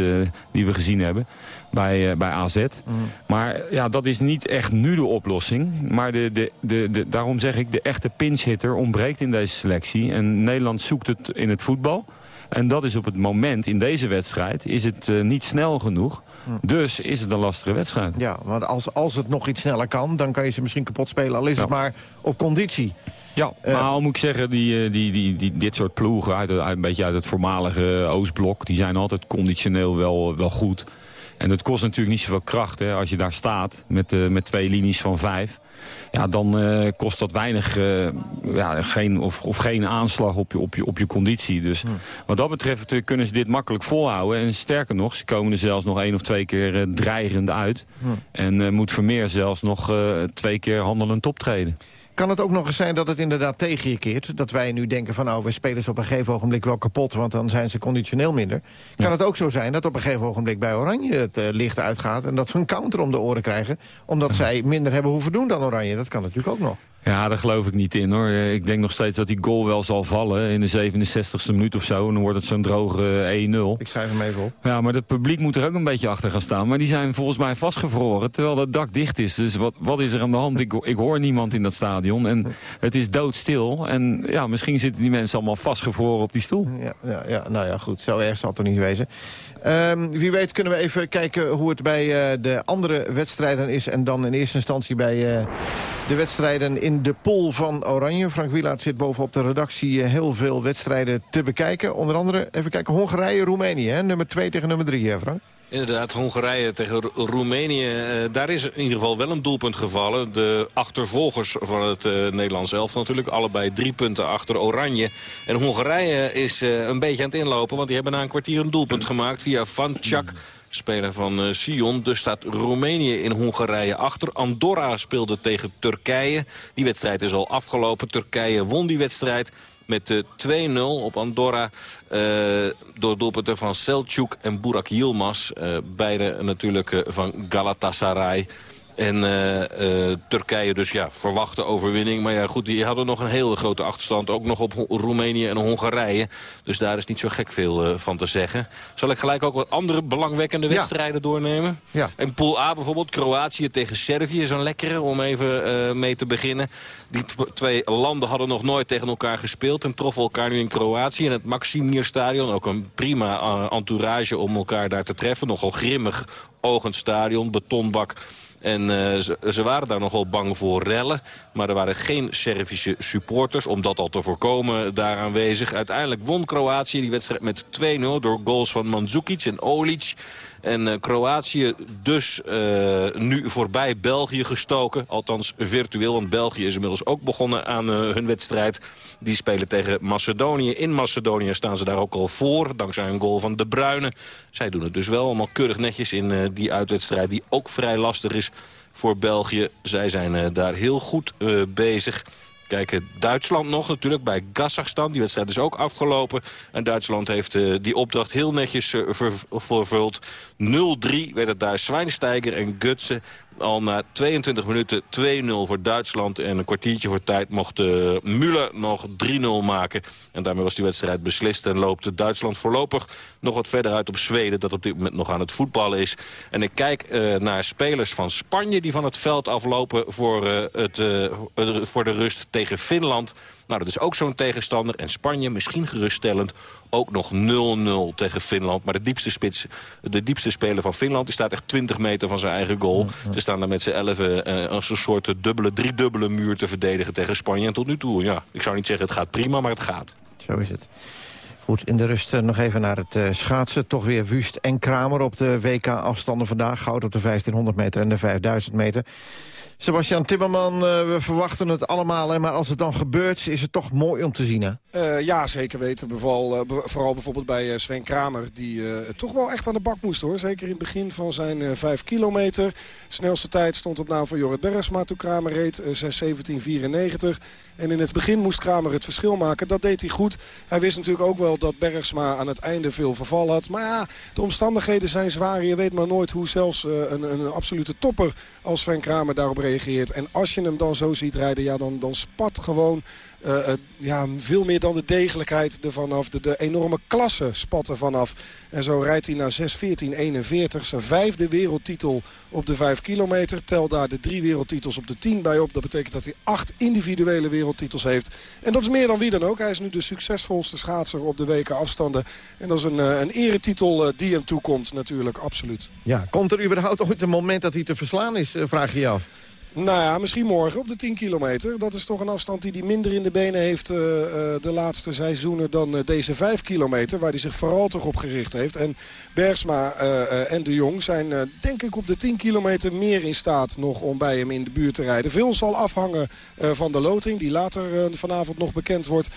die we gezien hebben bij, bij AZ. Mhm. Maar ja, dat is niet echt nu de oplossing. Maar de, de, de, de, daarom zeg ik, de echte pinch-hitter ontbreekt in deze selectie. En Nederland zoekt het in het voetbal. En dat is op het moment, in deze wedstrijd, is het eh, niet snel genoeg. Dus is het een lastige wedstrijd. Ja, want als, als het nog iets sneller kan, dan kan je ze misschien kapot spelen. Al is het maar op conditie. Ja, Eh, maar al moet ik zeggen, die, eh, die, die, die, dit soort ploegen, uit, uit, een beetje uit het voormalige Oostblok... die zijn altijd conditioneel wel, wel goed. En het kost natuurlijk niet zoveel kracht hè, als je daar staat met, met twee linies van vijf. Ja, dan eh, kost dat weinig eh, ja, geen, of, of geen aanslag op je, op je, op je conditie. Dus wat dat betreft eh, kunnen ze dit makkelijk volhouden. En sterker nog, ze komen er zelfs nog één of twee keer dreigend uit. En eh, moet Vermeer zelfs nog twee keer handelend optreden. Kan het ook nog eens zijn dat het inderdaad tegen je keert? Dat wij nu denken van nou, we spelen ze op een gegeven ogenblik wel kapot... want dan zijn ze conditioneel minder. Kan het ook zo zijn dat op een gegeven ogenblik bij Oranje het eh, licht uitgaat... en dat we een counter om de oren krijgen... omdat zij minder hebben hoeven doen dan Oranje? Dat kan natuurlijk ook nog. Ja, daar geloof ik niet in hoor. Eh, Ik denk nog steeds dat die goal wel zal vallen in de 67ste minuut of zo. En dan wordt het zo'n droge eh, 1-0. Ik schrijf hem even op. Ja, maar het publiek moet er ook een beetje achter gaan staan. Maar die zijn volgens mij vastgevroren, terwijl dat dak dicht is. Dus wat, wat is er aan de hand? Ik, ik hoor niemand in dat stadion. En het is doodstil. En ja, misschien zitten die mensen allemaal vastgevroren op die stoel. Ja, ja, ja, nou ja, goed. Zo erg zal het toch niet wezen. Ehm, wie weet kunnen we even kijken hoe het bij eh, de andere wedstrijden is... en dan in eerste instantie bij eh, de wedstrijden in de pool van Oranje. Frank Wielaert zit bovenop de redactie eh, heel veel wedstrijden te bekijken. Onder andere, even kijken, Hongarije, Roemenië. Hè? Nummer 2 tegen nummer 3, hè Frank? Inderdaad, Hongarije tegen Ro- Roemenië. eh, daar is in ieder geval wel een doelpunt gevallen. De achtervolgers van het eh, Nederlands elftal natuurlijk. Allebei drie punten achter Oranje. En Hongarije is een beetje aan het inlopen. Want die hebben na een kwartier een doelpunt gemaakt via Van Chak. Speler van eh, Sion. Dus staat Roemenië in Hongarije achter. Andorra speelde tegen Turkije. Die wedstrijd is al afgelopen. Turkije won die wedstrijd met eh, 2-0 op Andorra. eh, door doelpunten van Selçuk en Burak Yilmaz. Eh, beide natuurlijk eh, van Galatasaray. En uh, uh, Turkije dus ja, verwachte overwinning. Maar ja, goed, die hadden nog een hele grote achterstand. Ook nog op Roemenië en Hongarije. Dus daar is niet zo gek veel uh, van te zeggen. Zal ik gelijk ook wat andere belangwekkende ja. wedstrijden doornemen? Ja. In Pool A bijvoorbeeld, Kroatië tegen Servië is een lekkere om even mee te beginnen. Die twee landen hadden nog nooit tegen elkaar gespeeld. En troffen elkaar nu in Kroatië in het Maximir Stadion. Ook een prima entourage om elkaar daar te treffen. Nogal grimmig ogend stadion, betonbak en uh, ze, ze, waren daar nogal bang voor rellen. Maar er waren geen Servische supporters. Om dat al te voorkomen daar aanwezig. Uiteindelijk won Kroatië die wedstrijd met 2-0 door goals van Mandzukic en Olic. En uh, Kroatië dus uh, nu voorbij België gestoken. Althans virtueel, want België is inmiddels ook begonnen aan uh, hun wedstrijd. Die spelen tegen Macedonië. In Macedonië staan ze daar ook al voor, dankzij een goal van De Bruyne. Zij doen het dus wel allemaal keurig netjes in die uitwedstrijd... die ook vrij lastig is voor België. Zij zijn daar heel goed bezig. Kijken Duitsland nog natuurlijk bij Kazachstan. Die wedstrijd is ook afgelopen. En Duitsland heeft uh, die opdracht heel netjes uh, vervuld. 0-3 werd het daar Schweinsteiger en Gutsen al na 22 minuten 2-0 voor Duitsland. En een kwartiertje voor tijd mocht uh, Müller nog 3-0 maken. En daarmee was die wedstrijd beslist. En loopt Duitsland voorlopig nog wat verder uit op Zweden. Dat op dit moment nog aan het voetballen is. En ik kijk uh, naar spelers van Spanje die van het veld aflopen voor, uh, het, voor de rust tegen Finland. Nou, dat is ook zo'n tegenstander. En Spanje, misschien geruststellend, ook nog 0-0 tegen Finland. Maar de diepste, spits, de diepste speler van Finland die staat echt 20 meter van zijn eigen goal. Ze staan daar met z'n elf uh, als een soort dubbele, driedubbele muur te verdedigen tegen Spanje. En tot nu toe, ja, ik zou niet zeggen het gaat prima, maar het gaat. Zo is het. Goed, in de rust uh, nog even naar het uh, schaatsen. Toch weer Wust en Kramer op de WK-afstanden vandaag. Goud op de 1500 meter en de 5000 meter. Sebastian Timmerman, uh, we verwachten het allemaal. Hè, maar als het dan gebeurt, is het toch mooi om te zien, hè? Uh, ja, zeker weten. Vooral, uh, vooral bijvoorbeeld bij Sven Kramer. Die toch wel echt aan de bak moest, hoor. Zeker in het begin van zijn 5 kilometer. Snelste tijd stond op naam van Jorrit Bergsma toen Kramer reed. 6.17.94. En in het begin moest Kramer het verschil maken. Dat deed hij goed. Hij wist natuurlijk ook wel dat Bergsma aan het einde veel verval had. Maar ja, de omstandigheden zijn zwaar. Je weet maar nooit hoe zelfs een, een absolute topper als Sven Kramer daarop reageert. En als je hem dan zo ziet rijden, ja, dan, dan spat gewoon uh, uh, ja, veel meer dan de degelijkheid ervan af. De, de enorme klasse spat er vanaf. En zo rijdt hij naar 6.14.41. Zijn vijfde wereldtitel op de 5 kilometer. Tel daar de drie wereldtitels op de 10 bij op. Dat betekent dat hij acht individuele wereldtitels heeft. En dat is meer dan wie dan ook. Hij is nu de succesvolste schaatser op de weken afstanden. En dat is een, een eretitel die hem toekomt natuurlijk, absoluut. Ja, komt er überhaupt ooit een moment dat hij te verslaan is, vraag je je af? Nou ja, misschien morgen op de 10 kilometer. Dat is toch een afstand die hij minder in de benen heeft uh, uh, de laatste seizoenen dan uh, deze 5 kilometer. Waar hij zich vooral toch op gericht heeft. En Bergsma en de Jong zijn denk ik op de 10 kilometer meer in staat nog om bij hem in de buurt te rijden. Veel zal afhangen van de loting die later vanavond nog bekend wordt.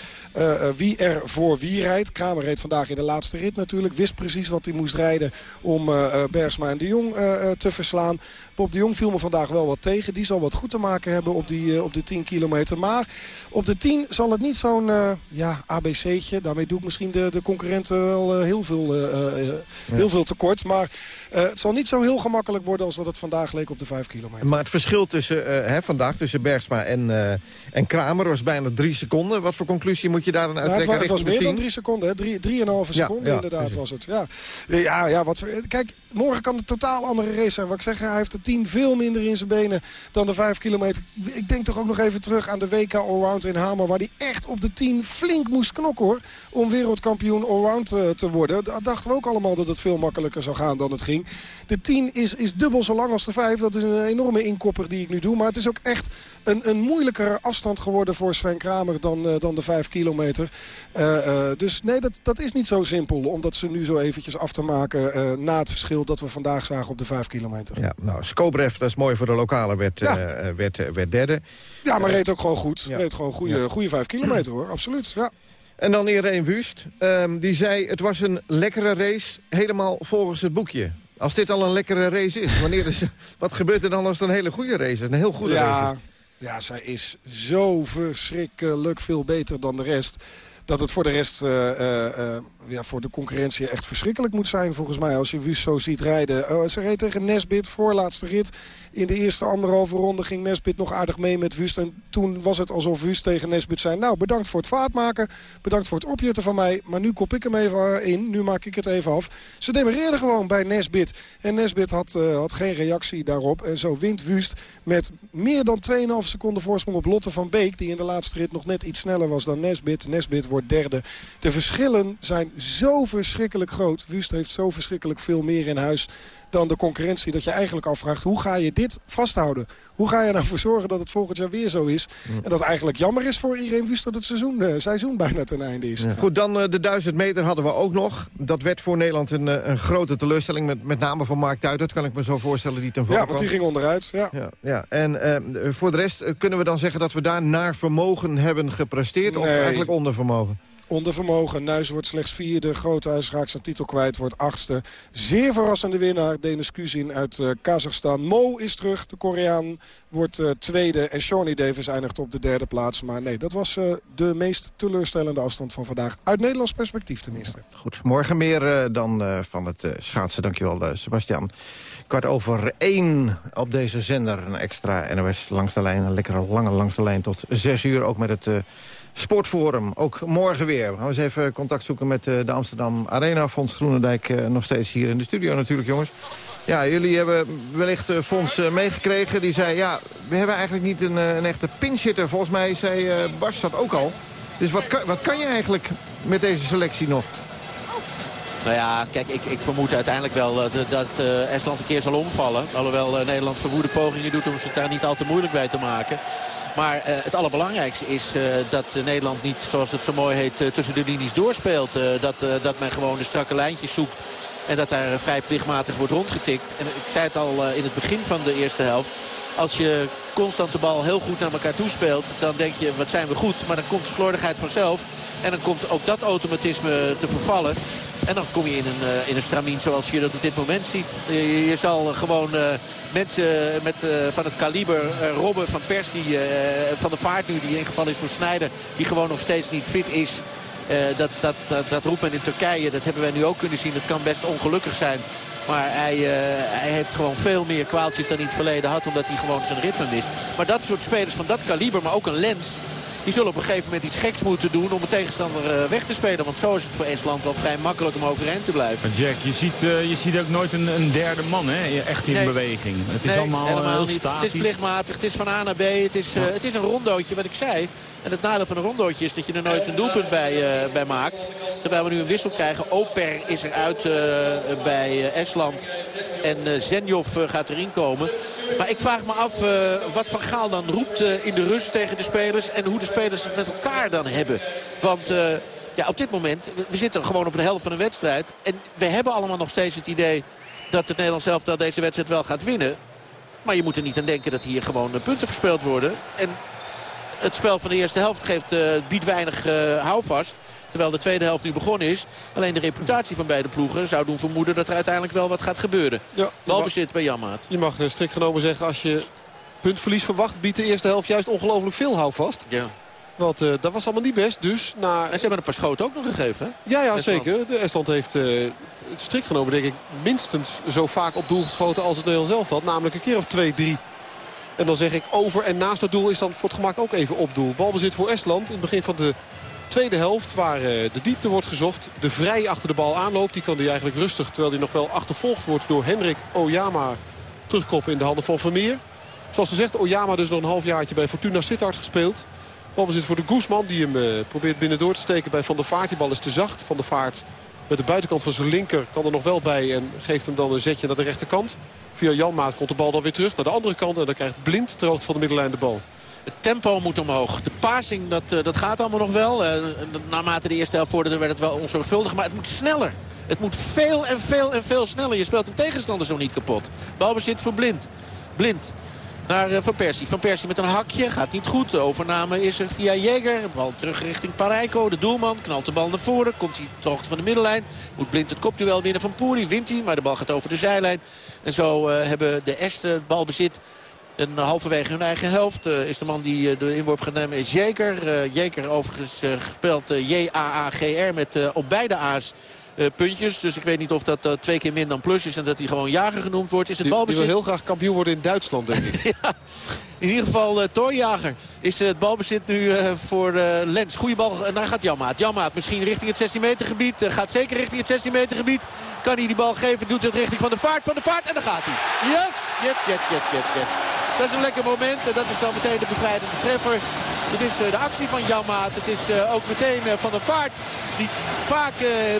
wie er voor wie rijdt. Kramer reed vandaag in de laatste rit natuurlijk. Wist precies wat hij moest rijden om Bergsma en de Jong te verslaan. Bob de Jong viel me vandaag wel wat tegen. Die zal wat goed te maken hebben op, die, uh, op de 10 kilometer. Maar op de 10 zal het niet zo'n uh, ja, ABC'tje. Daarmee doe ik misschien de, de concurrenten wel uh, heel, veel, heel veel tekort. Maar het zal niet zo heel gemakkelijk worden als dat het vandaag leek op de 5 kilometer. Maar het verschil tussen, hè, vandaag tussen Bergsma en, en Kramer was bijna drie seconden. Wat voor conclusie moet je daar dan uittrekken? Ja, het was, het was meer dan drie seconden. Hè. Drie, drieënhalve seconden ja, ja, inderdaad was het. Ja, ja, ja wat, kijk, morgen kan het totaal andere race zijn. Wat ik zeg, hij heeft de 10 veel minder in zijn benen dan de 5 kilometer. Ik denk toch ook nog even terug aan de WK Allround in Hamer... waar hij echt op de 10 flink moest knokken hoor. Om wereldkampioen Allround uh, te worden. Daar dachten we ook allemaal dat het veel makkelijker zou gaan dan het ging. De 10 is, is dubbel zo lang als de 5. Dat is een enorme inkopper die ik nu doe. Maar het is ook echt een, een moeilijkere afstand geworden voor Sven Kramer dan, uh, dan de 5 kilometer. Uh, dus nee, dat, dat is niet zo simpel. Om dat ze nu zo eventjes af te maken na het verschil dat we vandaag zagen op de 5 kilometer. Ja, nou, Skobrev, dat is mooi voor de lokale, werd, ja. werd, werd derde. Ja, maar reed ook gewoon goed. Ja. Reed gewoon goede, ja. goede 5 kilometer hoor, absoluut. Ja. En dan Irene Wust, um, die zei het was een lekkere race, helemaal volgens het boekje. Als dit al een lekkere race is, wanneer is, [LAUGHS] wat gebeurt er dan als het een hele goede race is? Een heel goede ja, race is? Ja, zij is zo verschrikkelijk veel beter dan de rest dat het voor de rest uh, ja, voor de concurrentie echt verschrikkelijk moet zijn. Volgens mij als je Wust zo ziet rijden. ze reed tegen Nesbit, voorlaatste rit. In de eerste anderhalve ronde ging Nesbit nog aardig mee met Wust. En toen was het alsof Wust tegen Nesbit zei... nou, bedankt voor het vaatmaken. Bedankt voor het opjutten van mij. Maar nu kop ik hem even in. Nu maak ik het even af. Ze demereerden gewoon bij Nesbit. En Nesbit had, had geen reactie daarop. En zo wint Wust met meer dan 2,5 seconden voorsprong op Lotte van Beek. Die in de laatste rit nog net iets sneller was dan Nesbit. Nesbit wordt derde. De verschillen zijn zo verschrikkelijk groot. Wust heeft zo verschrikkelijk veel meer in huis dan de concurrentie. Dat je eigenlijk afvraagt, hoe ga je dit vasthouden? Hoe ga je ervoor zorgen dat het volgend jaar weer zo is? En dat eigenlijk jammer is voor iedereen wist dat het seizoen, uh, seizoen bijna ten einde is. Goed, dan uh, de 1000 meter hadden we ook nog. Dat werd voor Nederland een, uh, een grote teleurstelling. Met, met name van Mark Duit. Dat kan ik me zo voorstellen die ten Ja, want die ging onderuit. Ja. Ja, ja. En voor de rest kunnen we dan zeggen dat we daar naar vermogen hebben gepresteerd? Nee. Of eigenlijk onder vermogen? Onder vermogen. Nuis wordt slechts vierde. Groothuis raakt zijn titel kwijt, wordt achtste. Zeer verrassende winnaar, Denis Kuzin uit uh, Kazachstan. Mo is terug, de Koreaan wordt uh, tweede. En Shawnee Davis eindigt op de derde plaats. Maar nee, dat was uh, de meest teleurstellende afstand van vandaag. Uit Nederlands perspectief tenminste. Goed, morgen meer dan van het schaatsen. Dankjewel, Sebastian. Kwart over één op deze zender. Een extra NOS langs de lijn. Een lekkere lange langs de lijn tot zes uur. Ook met het Sportforum, ook morgen weer. We gaan eens even contact zoeken met eh, de Amsterdam Arena. Fons Groenendijk uh, nog steeds hier in de studio natuurlijk, jongens. Ja, jullie hebben wellicht uh, Fons meegekregen. Die zei, ja, we hebben eigenlijk niet een, een echte pinchitter. Volgens mij zei Bas dat ook al. Dus wat kan, wat kan je eigenlijk met deze selectie nog? Nou ja, kijk, ik, ik vermoed uiteindelijk wel dat, dat Estland een keer zal omvallen. Alhoewel Nederland verwoede pogingen doet om zich daar niet al te moeilijk bij te maken. Maar uh, het allerbelangrijkste is uh, dat Nederland niet, zoals het zo mooi heet, tussen de linies doorspeelt. dat, dat men gewoon de strakke lijntjes zoekt. En dat daar vrij plichtmatig wordt rondgetikt. En ik zei het al in het begin van de eerste helft. Als je constant de bal heel goed naar elkaar toespeelt, dan denk je, wat zijn we goed. Maar dan komt de slordigheid vanzelf. En dan komt ook dat automatisme te vervallen. En dan kom je in een, uh, in een stramien zoals je dat op dit moment ziet. Je, zal gewoon uh, mensen met, uh, van het kaliber Robben van Persie, van de vaart nu die ingevallen is voor Snijder. Die gewoon nog steeds niet fit is. dat, dat, dat, dat roept men in Turkije. Dat hebben wij nu ook kunnen zien. Het kan best ongelukkig zijn. Maar hij, uh, hij heeft gewoon veel meer kwaaltjes dan hij het verleden had. Omdat hij gewoon zijn ritme mist. Maar dat soort spelers van dat kaliber, maar ook een Lens... Die zullen op een gegeven moment iets geks moeten doen om de tegenstander uh, weg te spelen. Want zo is het voor Estland wel vrij makkelijk om overeind te blijven. Jack, je ziet, uh, je ziet ook nooit een, een derde man hè? echt in nee. beweging. Het is nee, allemaal helemaal heel niet. statisch. Het is plichtmatig, het is van A naar B. Het is, uh, het is een rondootje, wat ik zei. En het nadeel van een rondootje is dat je er nooit een doelpunt bij, uh, bij maakt. Terwijl we nu een wissel krijgen. Oper is eruit bij Estland. En Zenjov gaat erin komen. Maar ik vraag me af wat Van Gaal dan roept in de rust tegen de spelers. En hoe de spelers het met elkaar dan hebben. Want... ja, op dit moment, we zitten gewoon op de helft van een wedstrijd. En we hebben allemaal nog steeds het idee dat het Nederlands elftal deze wedstrijd wel gaat winnen. Maar je moet er niet aan denken dat hier gewoon punten verspeeld worden. En het spel van de eerste helft geeft, biedt weinig houvast. Terwijl de tweede helft nu begonnen is. Alleen de reputatie van beide ploegen zou doen vermoeden dat er uiteindelijk wel wat gaat gebeuren. Ja, Balbezit bij Janmaat. Je mag uh, strikt genomen zeggen als je puntverlies verwacht... biedt de eerste helft juist ongelooflijk veel houvast. Ja. Want uh, dat was allemaal niet best. Dus na... En ze hebben een paar schoten ook nog gegeven, hè? Ja, ja zeker. De Estland heeft uh, strikt genomen, denk ik, minstens zo vaak op doel geschoten als het Nederlands zelf had. Namelijk een keer of 2-3. En dan zeg ik over en naast het doel is dan voor het gemak ook even op doel. Balbezit voor Estland in het begin van de tweede helft. Waar uh, de diepte wordt gezocht. De vrij achter de bal aanloopt. Die kan hij eigenlijk rustig. Terwijl hij nog wel achtervolgd wordt door Hendrik Oyama. Terugkoppen in de handen van Vermeer. Zoals gezegd, Oyama dus nog een halfjaartje bij Fortuna Sittard gespeeld. Balbezit voor de Guzman die hem uh, probeert binnendoor te steken bij Van der Vaart. Die bal is te zacht. Van der Vaart met de buitenkant van zijn linker kan er nog wel bij. En geeft hem dan een zetje naar de rechterkant. Via Janmaat komt de bal dan weer terug naar de andere kant. En dan krijgt Blind ter hoogte van de middenlijn de bal. Het tempo moet omhoog. De passing, dat, uh, dat gaat allemaal nog wel. Uh, naarmate de eerste helft vorderde werd het wel onzorgvuldig. Maar het moet sneller. Het moet veel en veel en veel sneller. Je speelt een tegenstander zo niet kapot. Balbezit voor Blind. Blind naar uh, Van Persie. Van Persie met een hakje. Gaat niet goed. De overname is er via Jäger. Bal terug richting Parijko. De doelman knalt de bal naar voren. Komt hij ter hoogte van de middenlijn. Moet Blind het kopduel winnen van Poeri. Wint hij. Maar de bal gaat over de zijlijn. En zo hebben de Esten balbezit. En halverwege hun eigen helft is de man die de inworp gaat nemen is Jeker. Jeker overigens gespeeld J-A-A-G-R met op beide A's puntjes. Dus ik weet niet of dat uh, twee keer min dan plus is en dat hij gewoon jager genoemd wordt. Is het die, balbezit... die wil heel graag kampioen worden in Duitsland, denk ik. [LAUGHS] ja, in ieder geval uh, Toorjager is het balbezit nu voor Lens. Goede bal, daar gaat Janmaat. Janmaat misschien richting het 16 meter gebied. gaat zeker richting het 16 meter gebied. Kan hij die bal geven, doet het richting van de vaart, van de vaart en dan gaat hij. Yes, yes, yes, yes, yes, yes. Dat is een lekker moment en dat is dan meteen de bevrijdende treffer. Het is de actie van Janmaat. Het is ook meteen van de vaart die vaak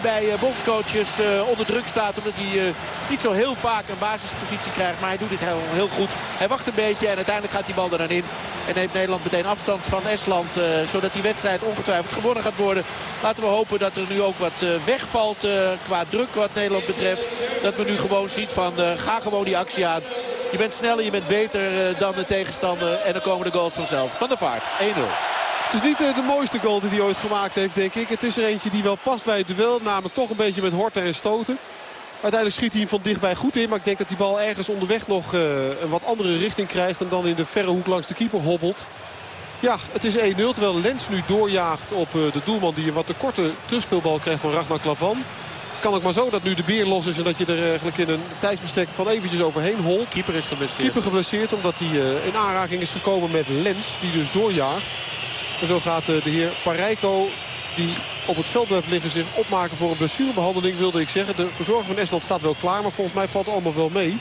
bij bondscoaches onder druk staat. Omdat hij niet zo heel vaak een basispositie krijgt. Maar hij doet dit heel, heel goed. Hij wacht een beetje en uiteindelijk gaat die bal er dan in. En neemt Nederland meteen afstand van Estland. Zodat die wedstrijd ongetwijfeld gewonnen gaat worden. Laten we hopen dat er nu ook wat wegvalt qua druk wat Nederland betreft. Dat we nu gewoon ziet van ga gewoon die actie aan. Je bent sneller, je bent beter dan de tegenstander. En dan komen de goals vanzelf. Van de vaart, 1-0. Het is niet de mooiste goal die hij ooit gemaakt heeft, denk ik. Het is er eentje die wel past bij het duel. Namelijk toch een beetje met horten en stoten. Uiteindelijk schiet hij hem van dichtbij goed in. Maar ik denk dat die bal ergens onderweg nog uh, een wat andere richting krijgt. En dan in de verre hoek langs de keeper hobbelt. Ja, het is 1-0. Terwijl Lens nu doorjaagt op de doelman die een wat te korte terugspeelbal krijgt van Ragnar Klavan. Kan ook maar zo dat nu de beer los is en dat je er eigenlijk in een tijdsbestek van eventjes overheen holt. Keeper is geblesseerd. Keeper geblesseerd omdat hij uh, in aanraking is gekomen met Lens die dus doorjaagt. En zo gaat de heer Parijko die op het veld blijft liggen zich opmaken voor een blessurebehandeling wilde ik zeggen. De verzorger van Estland staat wel klaar, maar volgens mij valt het allemaal wel mee.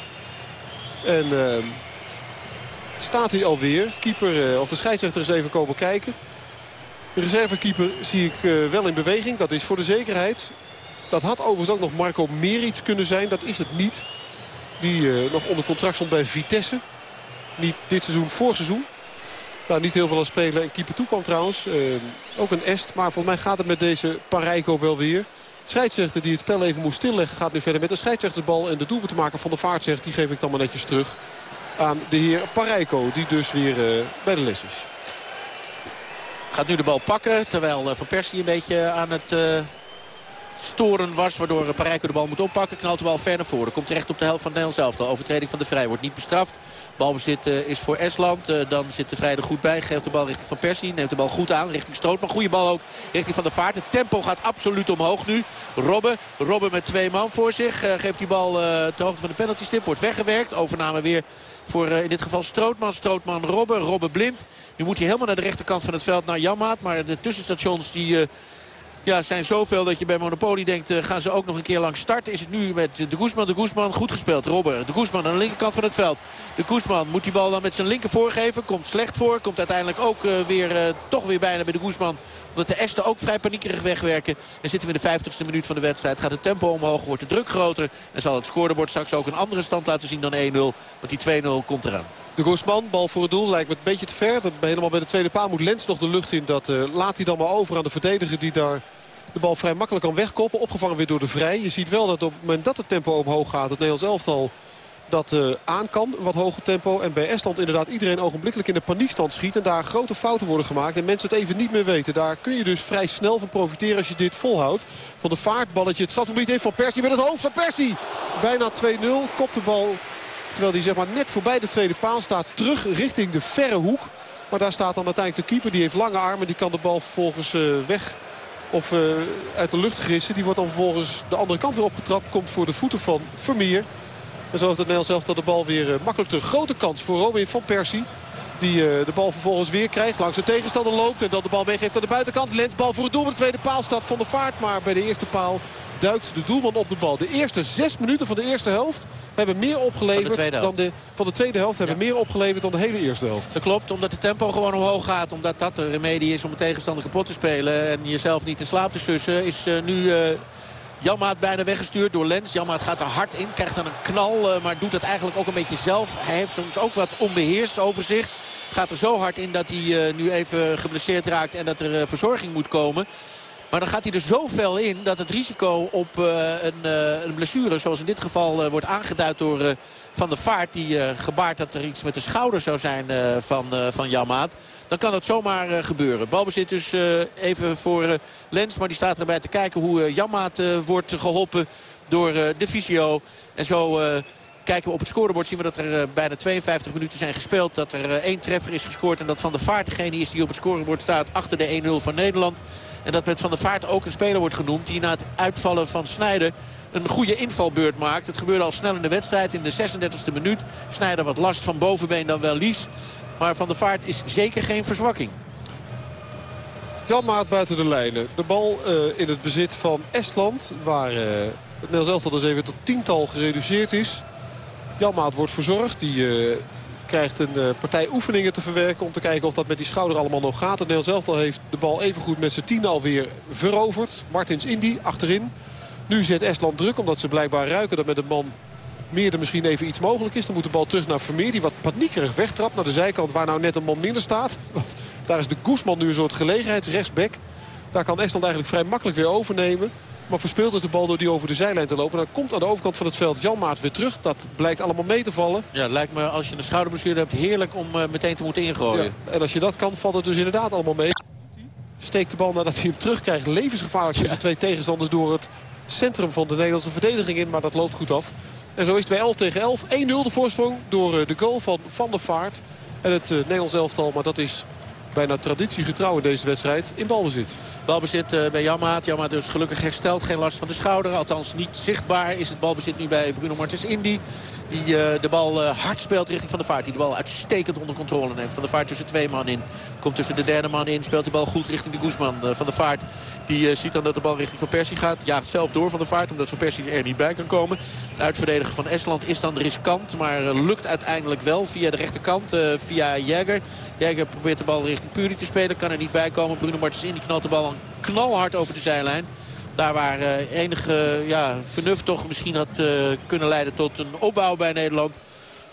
En uh, staat hij alweer. Keeper, uh, of de scheidsrechter is even komen kijken. De reservekeeper zie ik uh, wel in beweging. Dat is voor de zekerheid. Dat had overigens ook nog Marco Merits kunnen zijn. Dat is het niet. Die nog onder contract stond bij Vitesse. Niet dit seizoen, voor seizoen. Nou, niet heel veel aan spelen en keeper toekwam trouwens. Uh, ook een est, maar volgens mij gaat het met deze Parijko wel weer. Scheidsrechter die het spel even moest stilleggen gaat nu verder met de scheidsrechtersbal. En de doelpunt te maken van de vaart zegt, die geef ik dan maar netjes terug aan de heer Parijko. Die dus weer uh, bij de les is. Gaat nu de bal pakken, terwijl Van Persie een beetje aan het storen was. Waardoor Parijko de bal moet oppakken. Knalt de bal ver naar voren. Komt terecht op de helft van Nederland zelf. De overtreding van de Vrij wordt niet bestraft. Balbezit uh, is voor Estland. Uh, dan zit de Vrij er goed bij. Geeft de bal richting Van Persie. Neemt de bal goed aan richting Strootman. Goede bal ook richting Van der Vaart. Het tempo gaat absoluut omhoog nu. Robben. Robben met twee man voor zich. Uh, geeft die bal ter hoogte van de penaltystip. Wordt weggewerkt. Overname weer voor in dit geval Strootman. Strootman Robben. Robben blind. Nu moet hij helemaal naar de rechterkant van het veld naar Janmaat. Maar de tussenstations die ja, zijn zoveel dat je bij Monopoly denkt... Uh, gaan ze ook nog een keer lang starten. Is het nu met de Guzman. De Guzman goed gespeeld. Robber. De Guzman aan de linkerkant van het veld. De Guzman moet die bal dan met zijn linker voorgeven. Komt slecht voor. Komt uiteindelijk ook uh, weer, uh, toch weer bijna bij de Guzman. Omdat de Esten ook vrij paniekerig wegwerken. En zitten we in de 50ste minuut van de wedstrijd. Gaat het tempo omhoog. Wordt de druk groter. En zal het scorebord straks ook een andere stand laten zien dan 1-0. Want die 2-0 komt eraan. De Guzman, bal voor het doel, lijkt me een beetje te ver. Helemaal bij de tweede paal moet Lens nog de lucht in. Dat uh, laat hij dan maar over aan de verdediger die daar de bal vrij makkelijk kan wegkoppen. Opgevangen weer door de Vrij. Je ziet wel dat op het moment dat het tempo omhoog gaat... het Nederlands elftal dat uh, aan kan, wat hoger tempo. En bij Estland inderdaad iedereen ogenblikkelijk in de paniekstand schiet. En daar grote fouten worden gemaakt. En mensen het even niet meer weten. Daar kun je dus vrij snel van profiteren als je dit volhoudt. Van de vaartballetje. Het stadsgebied heeft van Persie met het hoofd van Persie. Bijna 2-0. Kopt de bal. Terwijl die zeg maar net voorbij de tweede paal staat. Terug richting de verre hoek. Maar daar staat dan uiteindelijk de keeper. Die heeft lange armen. Die kan de bal vervolgens uh, weg of uh, uit de lucht gissen. Die wordt dan vervolgens de andere kant weer opgetrapt. Komt voor de voeten van Vermeer. En zo heeft het Nederlands zelf dat de bal weer uh, makkelijk terug. Grote kans voor Robin van Persie. Die uh, de bal vervolgens weer krijgt. Langs de tegenstander loopt. En dan de bal meegeeft aan de buitenkant. Lens bal voor het doel. Met de tweede paal staat van de vaart. Maar bij de eerste paal duikt de doelman op de bal. De eerste zes minuten van de eerste helft hebben meer opgeleverd van de dan de van de tweede helft. Hebben ja. meer opgeleverd dan de hele eerste helft. Dat klopt, omdat de tempo gewoon omhoog gaat. Omdat dat de remedie is om de tegenstander kapot te spelen. En jezelf niet in slaap te sussen. Is uh, nu... Uh, Janmaat bijna weggestuurd door Lens. Janmaat gaat er hard in, krijgt dan een knal. Uh, maar doet het eigenlijk ook een beetje zelf. Hij heeft soms ook wat onbeheerst over zich. Gaat er zo hard in dat hij uh, nu even geblesseerd raakt. En dat er uh, verzorging moet komen. Maar dan gaat hij er zo in dat het risico op uh, een, uh, een, blessure... zoals in dit geval uh, wordt aangeduid door Van der Vaart... die gebaart dat er iets met de schouder zou zijn van, van Janmaat... dan kan dat zomaar gebeuren. Balbezit dus even voor Lens, maar die staat erbij te kijken... hoe Janmaat wordt geholpen door de fysio. En zo kijken we op het scorebord zien we dat er bijna 52 minuten zijn gespeeld. Dat er één treffer is gescoord en dat Van der Vaart degene is die op het scorebord staat achter de 1-0 van Nederland. En dat met Van der Vaart ook een speler wordt genoemd die na het uitvallen van Snijden een goede invalbeurt maakt. Het gebeurde al snel in de wedstrijd in de 36e minuut. Snijder wat last van bovenbeen dan wel Lies. Maar Van der Vaart is zeker geen verzwakking. Jan Maat buiten de lijnen. De bal uh, in het bezit van Estland. Waar het Nederlands elftal dus even tot tiental gereduceerd is. Jan Maat wordt verzorgd. Die uh, krijgt een partij oefeningen te verwerken. Om te kijken of dat met die schouder allemaal nog gaat. Het Nederlands elftal heeft de bal even goed met zijn tien alweer veroverd. Martins Indy achterin. Nu zet Estland druk omdat ze blijkbaar ruiken dat met een man meer er misschien even iets mogelijk is. Dan moet de bal terug naar Vermeer. Die wat paniekerig wegtrapt naar de zijkant waar nou net een man minder staat. [LAUGHS] Want daar is de Guzman nu een soort gelegenheidsrechtsback. Daar kan Estland eigenlijk vrij makkelijk weer overnemen. Maar verspeelt het de bal door die over de zijlijn te lopen. Dan komt aan de overkant van het veld Jan Maat weer terug. Dat blijkt allemaal mee te vallen. Ja, lijkt me als je een schouderblessure hebt heerlijk om uh, meteen te moeten ingooien. Ja, en als je dat kan valt het dus inderdaad allemaal mee. Steekt de bal nadat hij hem terugkrijgt. Levensgevaarlijk tussen ja. twee tegenstanders door het centrum van de Nederlandse verdediging in. Maar dat loopt goed af. En zo is het bij 11 tegen 11. 1-0 de voorsprong door de goal van Van der Vaart. En het uh, Nederlands elftal, maar dat is bijna traditiegetrouw in deze wedstrijd, in balbezit. Balbezit uh, bij Jammaat. Jammaat dus gelukkig hersteld. Geen last van de schouder. Althans niet zichtbaar is het balbezit nu bij Bruno Martens Indy. Die uh, de bal uh, hard speelt richting Van der Vaart. Die de bal uitstekend onder controle neemt. Van der Vaart tussen twee man in. Komt tussen de derde man in. Speelt die bal goed richting de Guzman. van der Vaart die ziet dan dat de bal richting Van Persie gaat. Jaagt zelf door Van der Vaart. Omdat Van Persie er niet bij kan komen. Het uitverdedigen van Estland is dan riskant. Maar lukt uiteindelijk wel via de rechterkant. via Jäger. Jäger probeert de bal richting Puri te spelen. Kan er niet bij komen. Bruno Martens Indy knalt de bal knalhard over de zijlijn. Daar waar uh, enige ja, vernuft toch misschien had uh, kunnen leiden tot een opbouw bij Nederland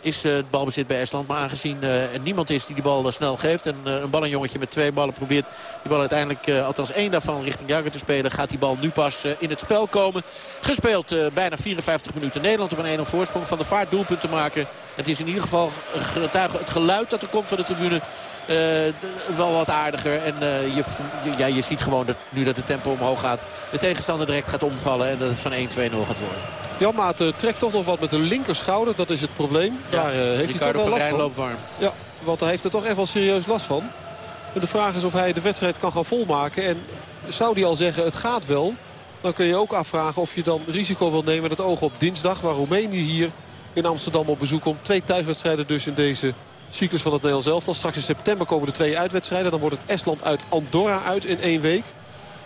is uh, het balbezit bij Estland. Maar aangezien er niemand is die die bal snel geeft... en een ballenjongetje met twee ballen probeert die bal uiteindelijk... althans één daarvan richting Jagger te spelen... gaat die bal nu pas in het spel komen. Gespeeld bijna 54 minuten Nederland op een 1-0 voorsprong. Van de vaart doelpunt te maken. Het is in ieder geval het geluid dat er komt van de tribune... Uh, wel wat aardiger. En uh, je, ja, je ziet gewoon dat nu dat de tempo omhoog gaat... de tegenstander direct gaat omvallen en dat het van 1-2-0 gaat worden. Jan Maat uh, trekt toch nog wat met de linkerschouder. Dat is het probleem. Ja, Daar heeft hij toch wel last loopt warm. Ja, want hij heeft er toch echt wel serieus last van. En de vraag is of hij de wedstrijd kan gaan volmaken. En zou hij al zeggen het gaat wel... dan kun je ook afvragen of je dan risico wil nemen... met het oog op dinsdag waar Roemenië hier in Amsterdam op bezoek komt. Twee thuiswedstrijden dus in deze cyclus van het Nederlands elftal. Straks in september komen de twee uitwedstrijden. Dan wordt het Estland uit Andorra uit in één week.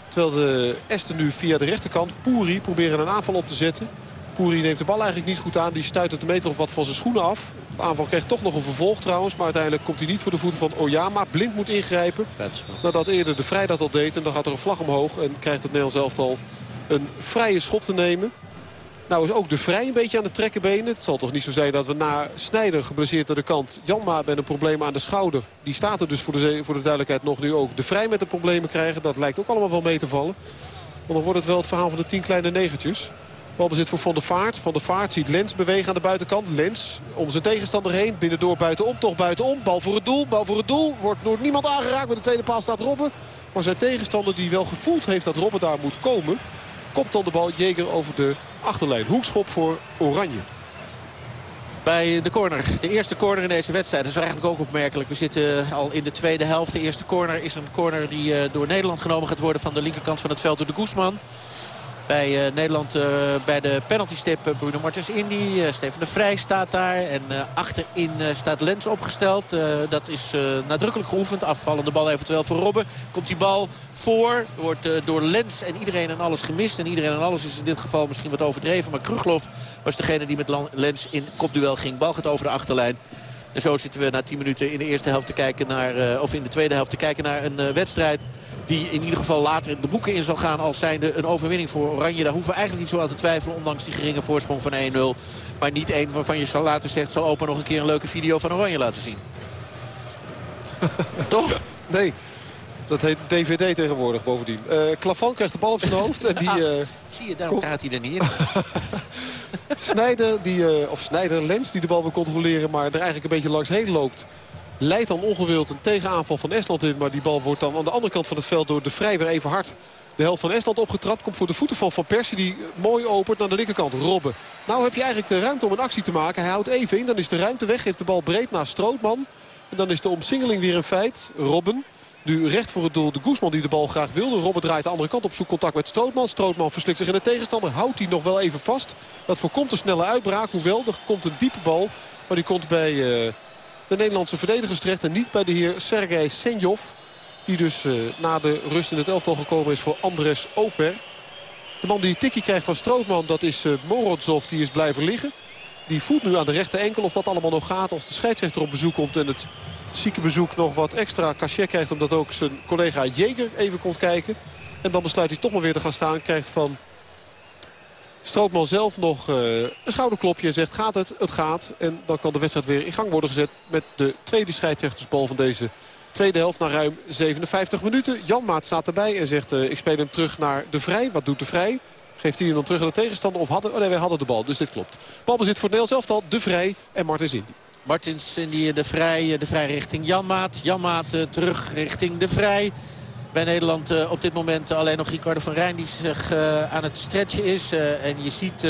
Terwijl de Esten nu via de rechterkant, Poeri, proberen een aanval op te zetten. Poeri neemt de bal eigenlijk niet goed aan. Die stuit het een meter of wat van zijn schoenen af. De aanval krijgt toch nog een vervolg trouwens. Maar uiteindelijk komt hij niet voor de voeten van Oyama. Blind moet ingrijpen. Nadat eerder de Vrij dat al deed. En dan gaat er een vlag omhoog. En krijgt het Nederlands elftal een vrije schop te nemen. Nou is ook de Vrij een beetje aan de trekkenbenen. Het zal toch niet zo zijn dat we na Snijder geblesseerd naar de kant... Janma met een probleem aan de schouder. Die staat er dus voor de, voor de duidelijkheid nog nu ook. De Vrij met de problemen krijgen. Dat lijkt ook allemaal wel mee te vallen. Want dan wordt het wel het verhaal van de tien kleine negentjes. Balbezit voor Van der Vaart. Van der Vaart ziet Lens bewegen aan de buitenkant. Lens om zijn tegenstander heen. Binnendoor buitenom. Toch buitenom. Bal voor het doel. Bal voor het doel. Wordt door niemand aangeraakt. Bij de tweede paal staat Robben. Maar zijn tegenstander die wel gevoeld heeft dat Robben daar moet komen... Kopt dan de bal Jeger over de achterlijn. Hoekschop voor Oranje. Bij de corner. De eerste corner in deze wedstrijd. Dat is eigenlijk ook opmerkelijk. We zitten al in de tweede helft. De eerste corner is een corner die door Nederland genomen gaat worden... van de linkerkant van het veld door de Guzman. Bij uh, Nederland uh, bij de penalty stip uh, Bruno Martens Indy. Steven de Vrij staat daar. En achterin staat Lens opgesteld. dat is nadrukkelijk geoefend. Afvallende bal eventueel voor Robben. Komt die bal voor. Wordt door Lens en iedereen en alles gemist. En iedereen en alles is in dit geval misschien wat overdreven. Maar Kruglof was degene die met Lens in kopduel ging. Bal gaat over de achterlijn. En zo zitten we na 10 minuten in de eerste helft te kijken naar, of in de tweede helft te kijken naar een wedstrijd die in ieder geval later de boeken in zal gaan als zijnde een overwinning voor Oranje. Daar hoeven we eigenlijk niet zo aan te twijfelen, ondanks die geringe voorsprong van 1-0. Maar niet één waarvan je zal later zegt, zal opa nog een keer een leuke video van Oranje laten zien. [LAUGHS] Toch? Nee. Dat heet DVD tegenwoordig bovendien. Uh, Klavan krijgt de bal op zijn hoofd. En die, uh, [LAUGHS] Zie je, daarom gaat hij er niet in. [LAUGHS] Snijder, die, uh, of Snijder Lens die de bal wil controleren... maar er eigenlijk een beetje langs heen loopt. Leidt dan ongewild een tegenaanval van Estland in. Maar die bal wordt dan aan de andere kant van het veld door de Vrij weer even hard de helft van Estland opgetrapt. Komt voor de voeten van Van Persie die mooi opent naar de linkerkant. Robben. Nou heb je eigenlijk de ruimte om een actie te maken. Hij houdt even in. Dan is de ruimte weg. Geeft de bal breed naar Strootman. En dan is de omsingeling weer een feit. Robben. Nu recht voor het doel de Guzman die de bal graag wilde. Robben draait de andere kant op zoek contact met Strootman. Strootman verslikt zich in de tegenstander. Houdt hij nog wel even vast. Dat voorkomt een snelle uitbraak. Hoewel, er komt een diepe bal. Maar die komt bij uh, de Nederlandse verdedigers terecht. En niet bij de heer Sergej Senjov. Die dus uh, na de rust in het elftal gekomen is voor Andres Oper. De man die tikkie krijgt van Strootman, dat is uh, Morozov. Die is blijven liggen. Die voelt nu aan de rechter enkel of dat allemaal nog gaat. Als de scheidsrechter op bezoek komt en het ziekenbezoek nog wat extra cachet krijgt. Omdat ook zijn collega Jeger even komt kijken. En dan besluit hij toch maar weer te gaan staan. Krijgt van Strootman zelf nog uh, een schouderklopje en zegt gaat het, het gaat. En dan kan de wedstrijd weer in gang worden gezet met de tweede scheidsrechtersbal van deze tweede helft na ruim 57 minuten. Jan Maat staat erbij en zegt uh, ik speel hem terug naar de Vrij. Wat doet de Vrij? Geeft hij hem dan terug aan de tegenstander of hadden... Oh nee, wij hadden de bal, dus dit klopt. Balbezit voor het Nederlands elftal, de Vrij en Martens Indy. Martins Indy de Vrij, de Vrij richting Janmaat. Janmaat uh, terug richting de Vrij. Bij Nederland uh, op dit moment alleen nog Ricardo van Rijn die zich uh, aan het stretchen is. en je ziet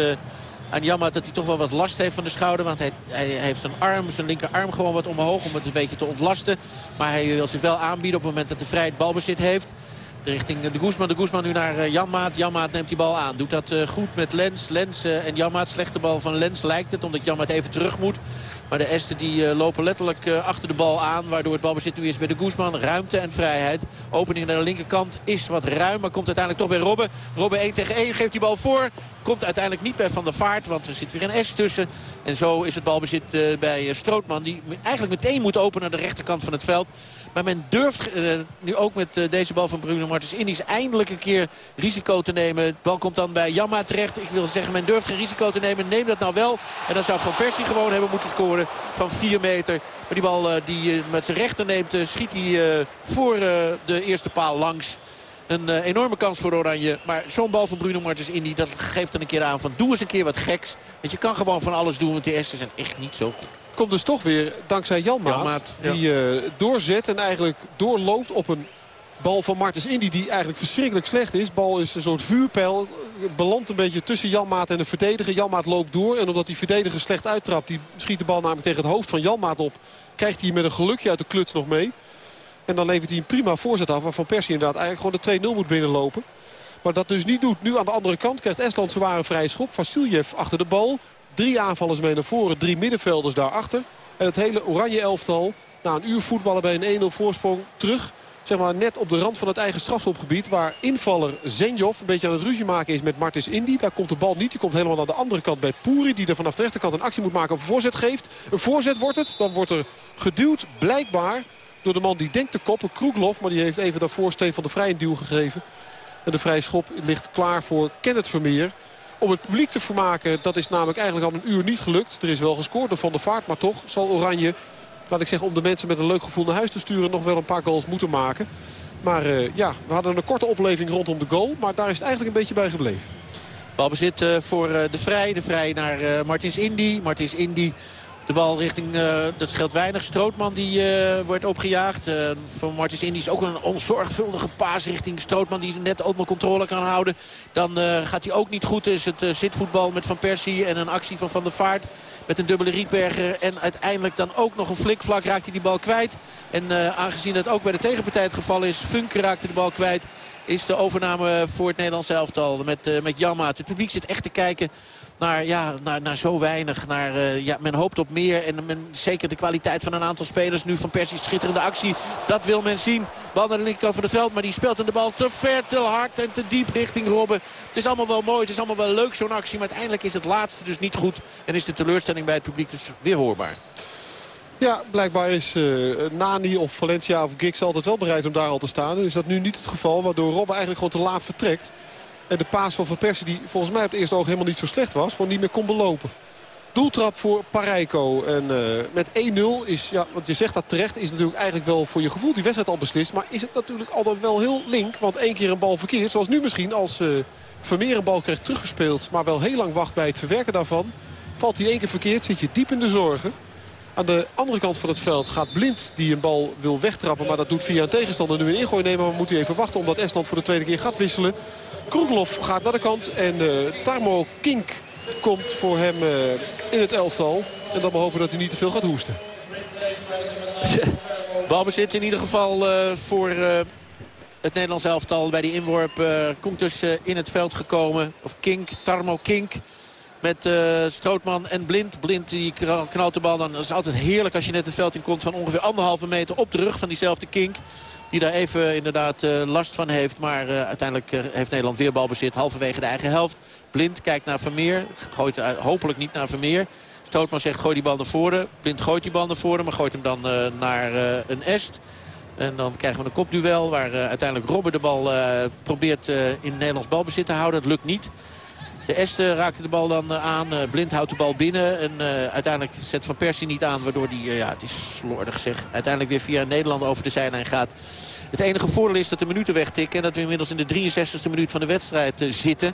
aan Janmaat dat hij toch wel wat last heeft van de schouder. Want hij, hij, heeft zijn arm, zijn linkerarm gewoon wat omhoog om het een beetje te ontlasten. Maar hij wil zich wel aanbieden op het moment dat de Vrij het balbezit heeft richting de Guzman. De Guzman nu naar uh, Janmaat. Janmaat neemt die bal aan. Doet dat uh, goed met Lens. Lens uh, en Janmaat. Slechte bal van Lens lijkt het. Omdat Janmaat even terug moet. Maar de Esten die lopen letterlijk achter de bal aan. Waardoor het balbezit nu is bij de Guzman. Ruimte en vrijheid. Opening naar de linkerkant is wat ruim. Maar komt uiteindelijk toch bij Robben. Robben 1 tegen 1 geeft die bal voor. Komt uiteindelijk niet bij Van der Vaart. Want er zit weer een S tussen. En zo is het balbezit bij Strootman. Die eigenlijk meteen moet openen naar de rechterkant van het veld. Maar men durft nu ook met deze bal van Bruno Martens Indies eindelijk een keer risico te nemen. De bal komt dan bij Jamma terecht. Ik wil zeggen, men durft geen risico te nemen. Neem dat nou wel. En dan zou Van Persie gewoon hebben moeten scoren van 4 meter. Maar die bal die je met zijn rechter neemt, schiet hij voor de eerste paal langs. Een uh, enorme kans voor Oranje. Maar zo'n bal van Bruno Martens Indy, dat geeft dan een keer aan van doe eens een keer wat geks. Want je kan gewoon van alles doen, want die Esten zijn echt niet zo goed. Het komt dus toch weer dankzij Janmaat, Janmaat ja. die uh, doorzet en eigenlijk doorloopt op een bal van Martens Indy die eigenlijk verschrikkelijk slecht is. Bal is een soort vuurpijl. Belandt een beetje tussen Janmaat en de verdediger. Janmaat loopt door. En omdat die verdediger slecht uittrapt. Die schiet de bal namelijk tegen het hoofd van Janmaat op. Krijgt hij met een gelukje uit de kluts nog mee. En dan levert hij een prima voorzet af. Waarvan Persie inderdaad eigenlijk gewoon de 2-0 moet binnenlopen. Maar dat dus niet doet. Nu aan de andere kant krijgt Estland zware vrije schop. Vasiljev achter de bal. Drie aanvallers mee naar voren. Drie middenvelders daarachter. En het hele oranje elftal na een uur voetballen bij een 1-0 voorsprong terug zeg maar, net op de rand van het eigen strafschopgebied. Waar invaller Zenjov een beetje aan het ruzie maken is met Martis Indy. Daar komt de bal niet. Die komt helemaal aan de andere kant bij Puri. Die er vanaf de rechterkant een actie moet maken. Een voorzet geeft. Een voorzet wordt het. Dan wordt er geduwd blijkbaar door de man die denkt te koppen. Kroeglov. Maar die heeft even daarvoor van de Vrij een duw gegeven. En de vrije schop ligt klaar voor Kenneth Vermeer. Om het publiek te vermaken, dat is namelijk eigenlijk al een uur niet gelukt. Er is wel gescoord door Van der Vaart, maar toch zal Oranje laat ik zeggen, om de mensen met een leuk gevoel naar huis te sturen... nog wel een paar goals moeten maken. Maar uh, ja, we hadden een korte opleving rondom de goal. Maar daar is het eigenlijk een beetje bij gebleven. Balbezit uh, voor uh, de Vrij. De Vrij naar Martins Indy. Martins Indy de bal richting, uh, dat scheelt weinig. Strootman die uh, wordt opgejaagd. Uh, van Martins Indies ook een onzorgvuldige paas richting Strootman. Die net ook nog controle kan houden. Dan gaat hij ook niet goed. Is het zitvoetbal met Van Persie en een actie van Van der Vaart. Met een dubbele Rietberger. En uiteindelijk dan ook nog een flikvlak raakt hij die bal kwijt. En aangezien dat ook bij de tegenpartij het geval is. Funke raakte de bal kwijt. Is de overname voor het Nederlands elftal met, met Janmaat. Het publiek zit echt te kijken naar, ja, naar, naar zo weinig. Naar, uh, ja, men hoopt op meer. En zeker de kwaliteit van een aantal spelers. Nu van Persie schitterende actie. Dat wil men zien. Bal naar de linkerkant van het veld. Maar die speelt in de bal te ver, te hard en te diep richting Robben. Het is allemaal wel mooi. Het is allemaal wel leuk zo'n actie. Maar uiteindelijk is het laatste dus niet goed. En is de teleurstelling bij het publiek dus weer hoorbaar. Ja, blijkbaar is uh, Nani of Valencia of Giggs altijd wel bereid om daar al te staan. En is dat nu niet het geval, waardoor Robben eigenlijk gewoon te laat vertrekt. En de paas van Van Persie die volgens mij op het eerste oog helemaal niet zo slecht was. Gewoon niet meer kon belopen. Doeltrap voor Parijko. En uh, met 1-0 is, ja, want je zegt dat terecht, is natuurlijk eigenlijk wel voor je gevoel die wedstrijd al beslist. Maar is het natuurlijk altijd wel heel link. Want één keer een bal verkeerd, zoals nu misschien als uh, Vermeer een bal krijgt teruggespeeld. Maar wel heel lang wacht bij het verwerken daarvan. Valt hij één keer verkeerd, zit je diep in de zorgen. Aan de andere kant van het veld gaat Blind die een bal wil wegtrappen. Maar dat doet via een tegenstander nu een ingooi nemen. Maar we moeten even wachten omdat Estland voor de tweede keer gaat wisselen. Kroegelov gaat naar de kant. En uh, Tarmo Kink komt voor hem uh, in het elftal. En dan maar hopen dat hij niet te veel gaat hoesten. [LAUGHS] Balbezit in ieder geval uh, voor het Nederlands elftal. Bij die inworp komt dus in het veld gekomen. Of Kink, Tarmo Kink. Met uh, Strootman en Blind. Blind die knalt de bal dan. Is altijd heerlijk als je net het veld in komt van ongeveer anderhalve meter op de rug van diezelfde Kink. Die daar even inderdaad last van heeft. Maar uiteindelijk heeft Nederland weer balbezit halverwege de eigen helft. Blind kijkt naar Vermeer. Gooit hopelijk niet naar Vermeer. Strootman zegt gooi die bal naar voren. Blind gooit die bal naar voren. Maar gooit hem dan naar een est. En dan krijgen we een kopduel waar uiteindelijk Robben de bal probeert in Nederlands balbezit te houden. Dat lukt niet. De Este raakte de bal dan eh, aan. Eh, Blind houdt de bal binnen. En uiteindelijk zet Van Persie niet aan. Waardoor die, ja, het is slordig zeg. Uiteindelijk weer via Nederland over de zijlijn gaat. Het enige voordeel is dat de minuten wegtikken. En dat we inmiddels in de 63e minuut van de wedstrijd zitten.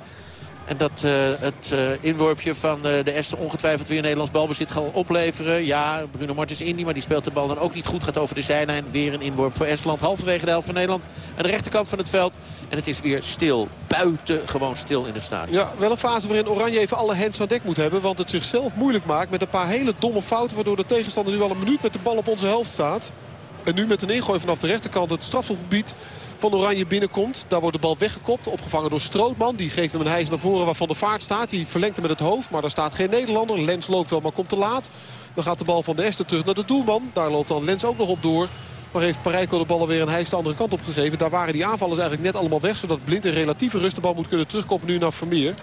En dat uh, het uh, inworpje van uh, de Esther ongetwijfeld weer Nederlands balbezit gaat opleveren. Ja, Bruno Martens Indy, maar die speelt de bal dan ook niet goed. Gaat over de zijlijn. Weer een inworp voor Estland. Halverwege de helft van Nederland. Aan de rechterkant van het veld. En het is weer stil. Buiten gewoon stil in het stadion. Ja, wel een fase waarin Oranje even alle hands aan dek moet hebben. Want het zichzelf moeilijk maakt met een paar hele domme fouten. Waardoor de tegenstander nu al een minuut met de bal op onze helft staat. En nu met een ingooi vanaf de rechterkant het strafgebied van Oranje binnenkomt. Daar wordt de bal weggekopt. Opgevangen door Strootman. Die geeft hem een hijs naar voren waarvan de vaart staat. Die verlengt hem met het hoofd. Maar daar staat geen Nederlander. Lens loopt wel, maar komt te laat. Dan gaat de bal van de Ester terug naar de doelman. Daar loopt dan Lens ook nog op door. Maar heeft Parijko de bal alweer een hijs de andere kant op gegeven. Daar waren die aanvallers eigenlijk net allemaal weg. Zodat Blind een relatieve rust de bal moet kunnen terugkomen nu naar Vermeer.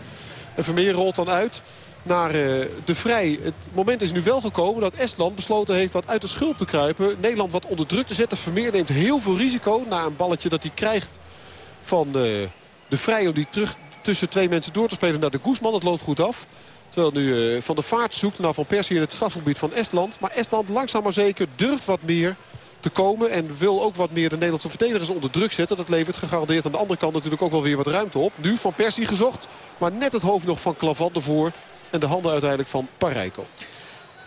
En Vermeer rolt dan uit naar uh, de Vrij. Het moment is nu wel gekomen dat Estland besloten heeft wat uit de schulp te kruipen. Nederland wat onder druk te zetten. Vermeer neemt heel veel risico na een balletje dat hij krijgt van uh, de Vrij... om die terug tussen twee mensen door te spelen naar de Guzman. Dat loopt goed af. Terwijl nu uh, Van de Vaart zoekt naar Van Persie in het strafgebied van Estland. Maar Estland langzaam maar zeker durft wat meer te komen. En wil ook wat meer de Nederlandse verdedigers onder druk zetten. Dat levert gegarandeerd aan de andere kant natuurlijk ook wel weer wat ruimte op. Nu Van Persie gezocht. Maar net het hoofd nog van Clavant ervoor. En de handen uiteindelijk van Parijko.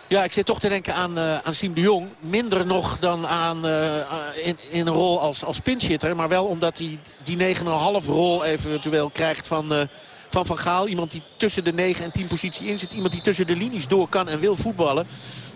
Ja, ik zit toch te denken aan, uh, aan Siem de Jong. Minder nog dan aan, uh, in, in een rol als, als pinchitter. Maar wel omdat hij die 9,5 rol eventueel krijgt van, uh, van Van Gaal. Iemand die tussen de 9 en 10 positie in zit. Iemand die tussen de linies door kan en wil voetballen.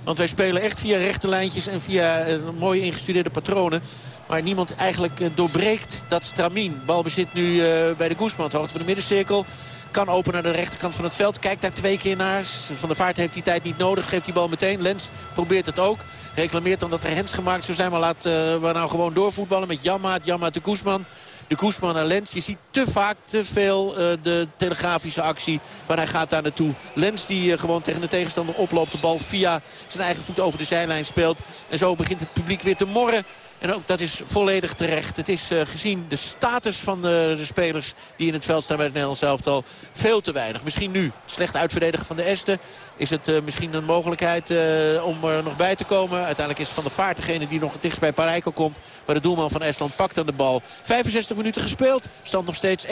Want wij spelen echt via rechte lijntjes en via mooie ingestudeerde patronen. Maar niemand eigenlijk doorbreekt dat stramien. Bal bezit nu bij de Guzman, hoogte van de middencirkel. Kan open naar de rechterkant van het veld. Kijkt daar twee keer naar. Van der Vaart heeft die tijd niet nodig. Geeft die bal meteen. Lens probeert het ook. Reclameert dan dat er hens gemaakt zou zijn. Maar laat uh, we nou gewoon doorvoetballen met Jammaat. Jammaat de Koesman. De Koesman naar Lens. Je ziet te vaak te veel uh, de telegrafische actie. Waar hij gaat daar naartoe. Lens die uh, gewoon tegen de tegenstander oploopt. De bal via zijn eigen voet over de zijlijn speelt. En zo begint het publiek weer te morren. En ook dat is volledig terecht. Het is uh, gezien de status van de, de, spelers die in het veld staan bij het Nederlands elftal veel te weinig. Misschien nu, slecht uitverdedigen van de Esten, is het uh, misschien een mogelijkheid uh, om er nog bij te komen. Uiteindelijk is Van der Vaart degene die nog het dichtst bij Parijko komt. Maar de doelman van Estland pakt aan de bal. 65 minuten gespeeld, stand nog steeds 1-0.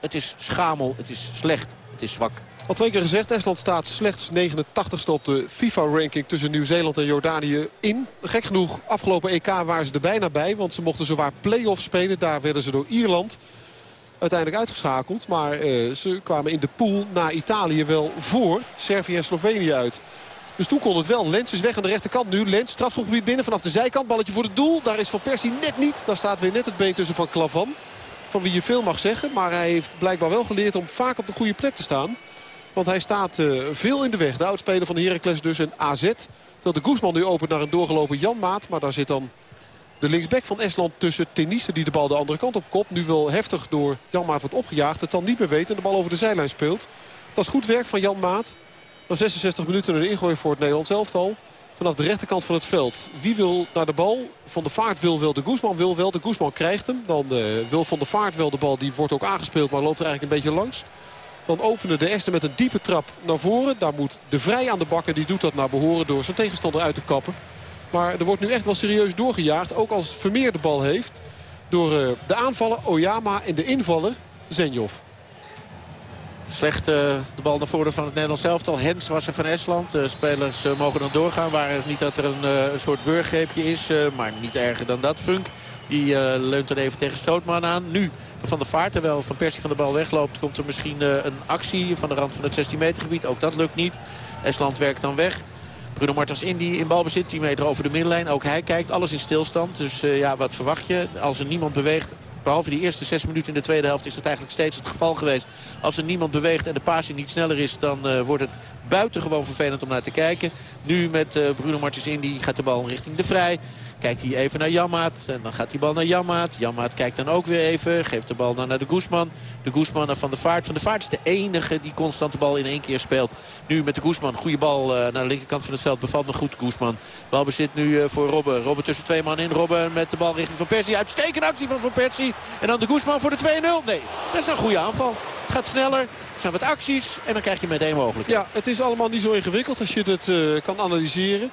Het is schamel, het is slecht, het is zwak. Al twee keer gezegd, Estland staat slechts 89ste op de FIFA-ranking tussen Nieuw-Zeeland en Jordanië in. Gek genoeg, afgelopen EK waren ze er bijna bij, want ze mochten zowaar play-off spelen. Daar werden ze door Ierland uiteindelijk uitgeschakeld. Maar uh, ze kwamen in de pool na Italië wel voor Servië en Slovenië uit. Dus toen kon het wel. Lens is weg aan de rechterkant nu. Lens, strafschopgebied binnen vanaf de zijkant. Balletje voor het doel. Daar is Van Persie net niet. Daar staat weer net het been tussen van Klavan. Van wie je veel mag zeggen. Maar hij heeft blijkbaar wel geleerd om vaak op de goede plek te staan. Want hij staat uh, veel in de weg. De oudspeler van Heracles dus een AZ. Terwijl de Guzman nu opent naar een doorgelopen Janmaat. Maar daar zit dan de linksback van Estland tussen Tenisse die de bal de andere kant op kop. Nu wel heftig door Janmaat wordt opgejaagd. Het dan niet meer weet en de bal over de zijlijn speelt. Dat is goed werk van Janmaat. Na 66 minuten een ingooi voor het Nederlands elftal. Vanaf de rechterkant van het veld. Wie wil naar de bal? Van de Vaart wil wel. De Guzman wil wel. De Guzman krijgt hem. Dan uh, wil Van de Vaart wel de bal. Die wordt ook aangespeeld maar loopt er eigenlijk een beetje langs. Dan openen de Esten met een diepe trap naar voren. Daar moet de Vrij aan de bakken. Die doet dat naar behoren door zijn tegenstander uit te kappen. Maar er wordt nu echt wel serieus doorgejaagd. Ook als Vermeer de bal heeft. Door uh, de aanvaller Oyama en de invaller Zenjov. Slecht de bal naar voren van het Nederlands elftal. Hens was er van Estland. De spelers mogen dan doorgaan. Waar het niet dat er een, een soort wurggreepje is. maar niet erger dan dat. Funk die leunt dan even tegen Stootman aan. Nu van de Vaart. Terwijl Van Persie van de bal wegloopt komt er misschien een actie van de rand van het 16 meter gebied. Ook dat lukt niet. Estland werkt dan weg. Bruno Martens Indy in balbezit, 10 meter over de middenlijn. Ook hij kijkt, alles in stilstand. Dus ja, wat verwacht je? Als er niemand beweegt, behalve die eerste zes minuten in de tweede helft... is dat eigenlijk steeds het geval geweest. Als er niemand beweegt en de passing niet sneller is... dan uh, wordt het buitengewoon vervelend om naar te kijken. Nu met uh, Bruno Martens Indy gaat de bal richting de Vrij. Kijkt hij even naar Jammaat. En dan gaat die bal naar Jammaat. Jammaat kijkt dan ook weer even. Geeft de bal dan naar de Guzman. De Guzman Van de Vaart. Van de Vaart is de enige die constant de bal in één keer speelt. Nu met de Guzman. Goede bal uh, naar de linkerkant van het veld. Bevalt me goed Guzman. Balbezit nu uh, voor Robben. Robben tussen twee man in. Robben met de bal richting Van Persie. Uitstekende actie van Van Persie. En dan de Guzman voor de 2-0. Nee, dat is een goede aanval. Het gaat sneller. Er zijn wat acties. En dan krijg je meteen mogelijk. Ja, het is allemaal niet zo ingewikkeld als je het uh, kan analyseren.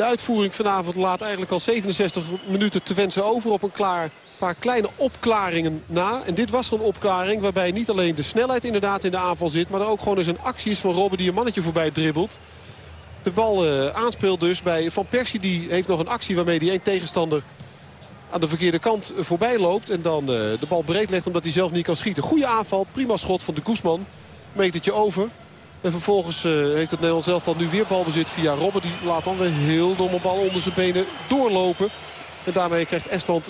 De uitvoering vanavond laat eigenlijk al 67 minuten te wensen over op een klaar, paar kleine opklaringen na. En dit was een opklaring waarbij niet alleen de snelheid inderdaad in de aanval zit... maar ook gewoon eens een actie is van Robben die een mannetje voorbij dribbelt. De bal uh, aanspeelt dus bij Van Persie. Die heeft nog een actie waarmee die één tegenstander aan de verkeerde kant voorbij loopt. En dan uh, de bal breed legt omdat hij zelf niet kan schieten. Goede aanval, prima schot van de Guzman. Metertje over. En vervolgens uh, heeft het Nederlands elftal nu weer balbezit via Robben. Die laat dan weer heel domme bal onder zijn benen doorlopen. En daarmee krijgt Estland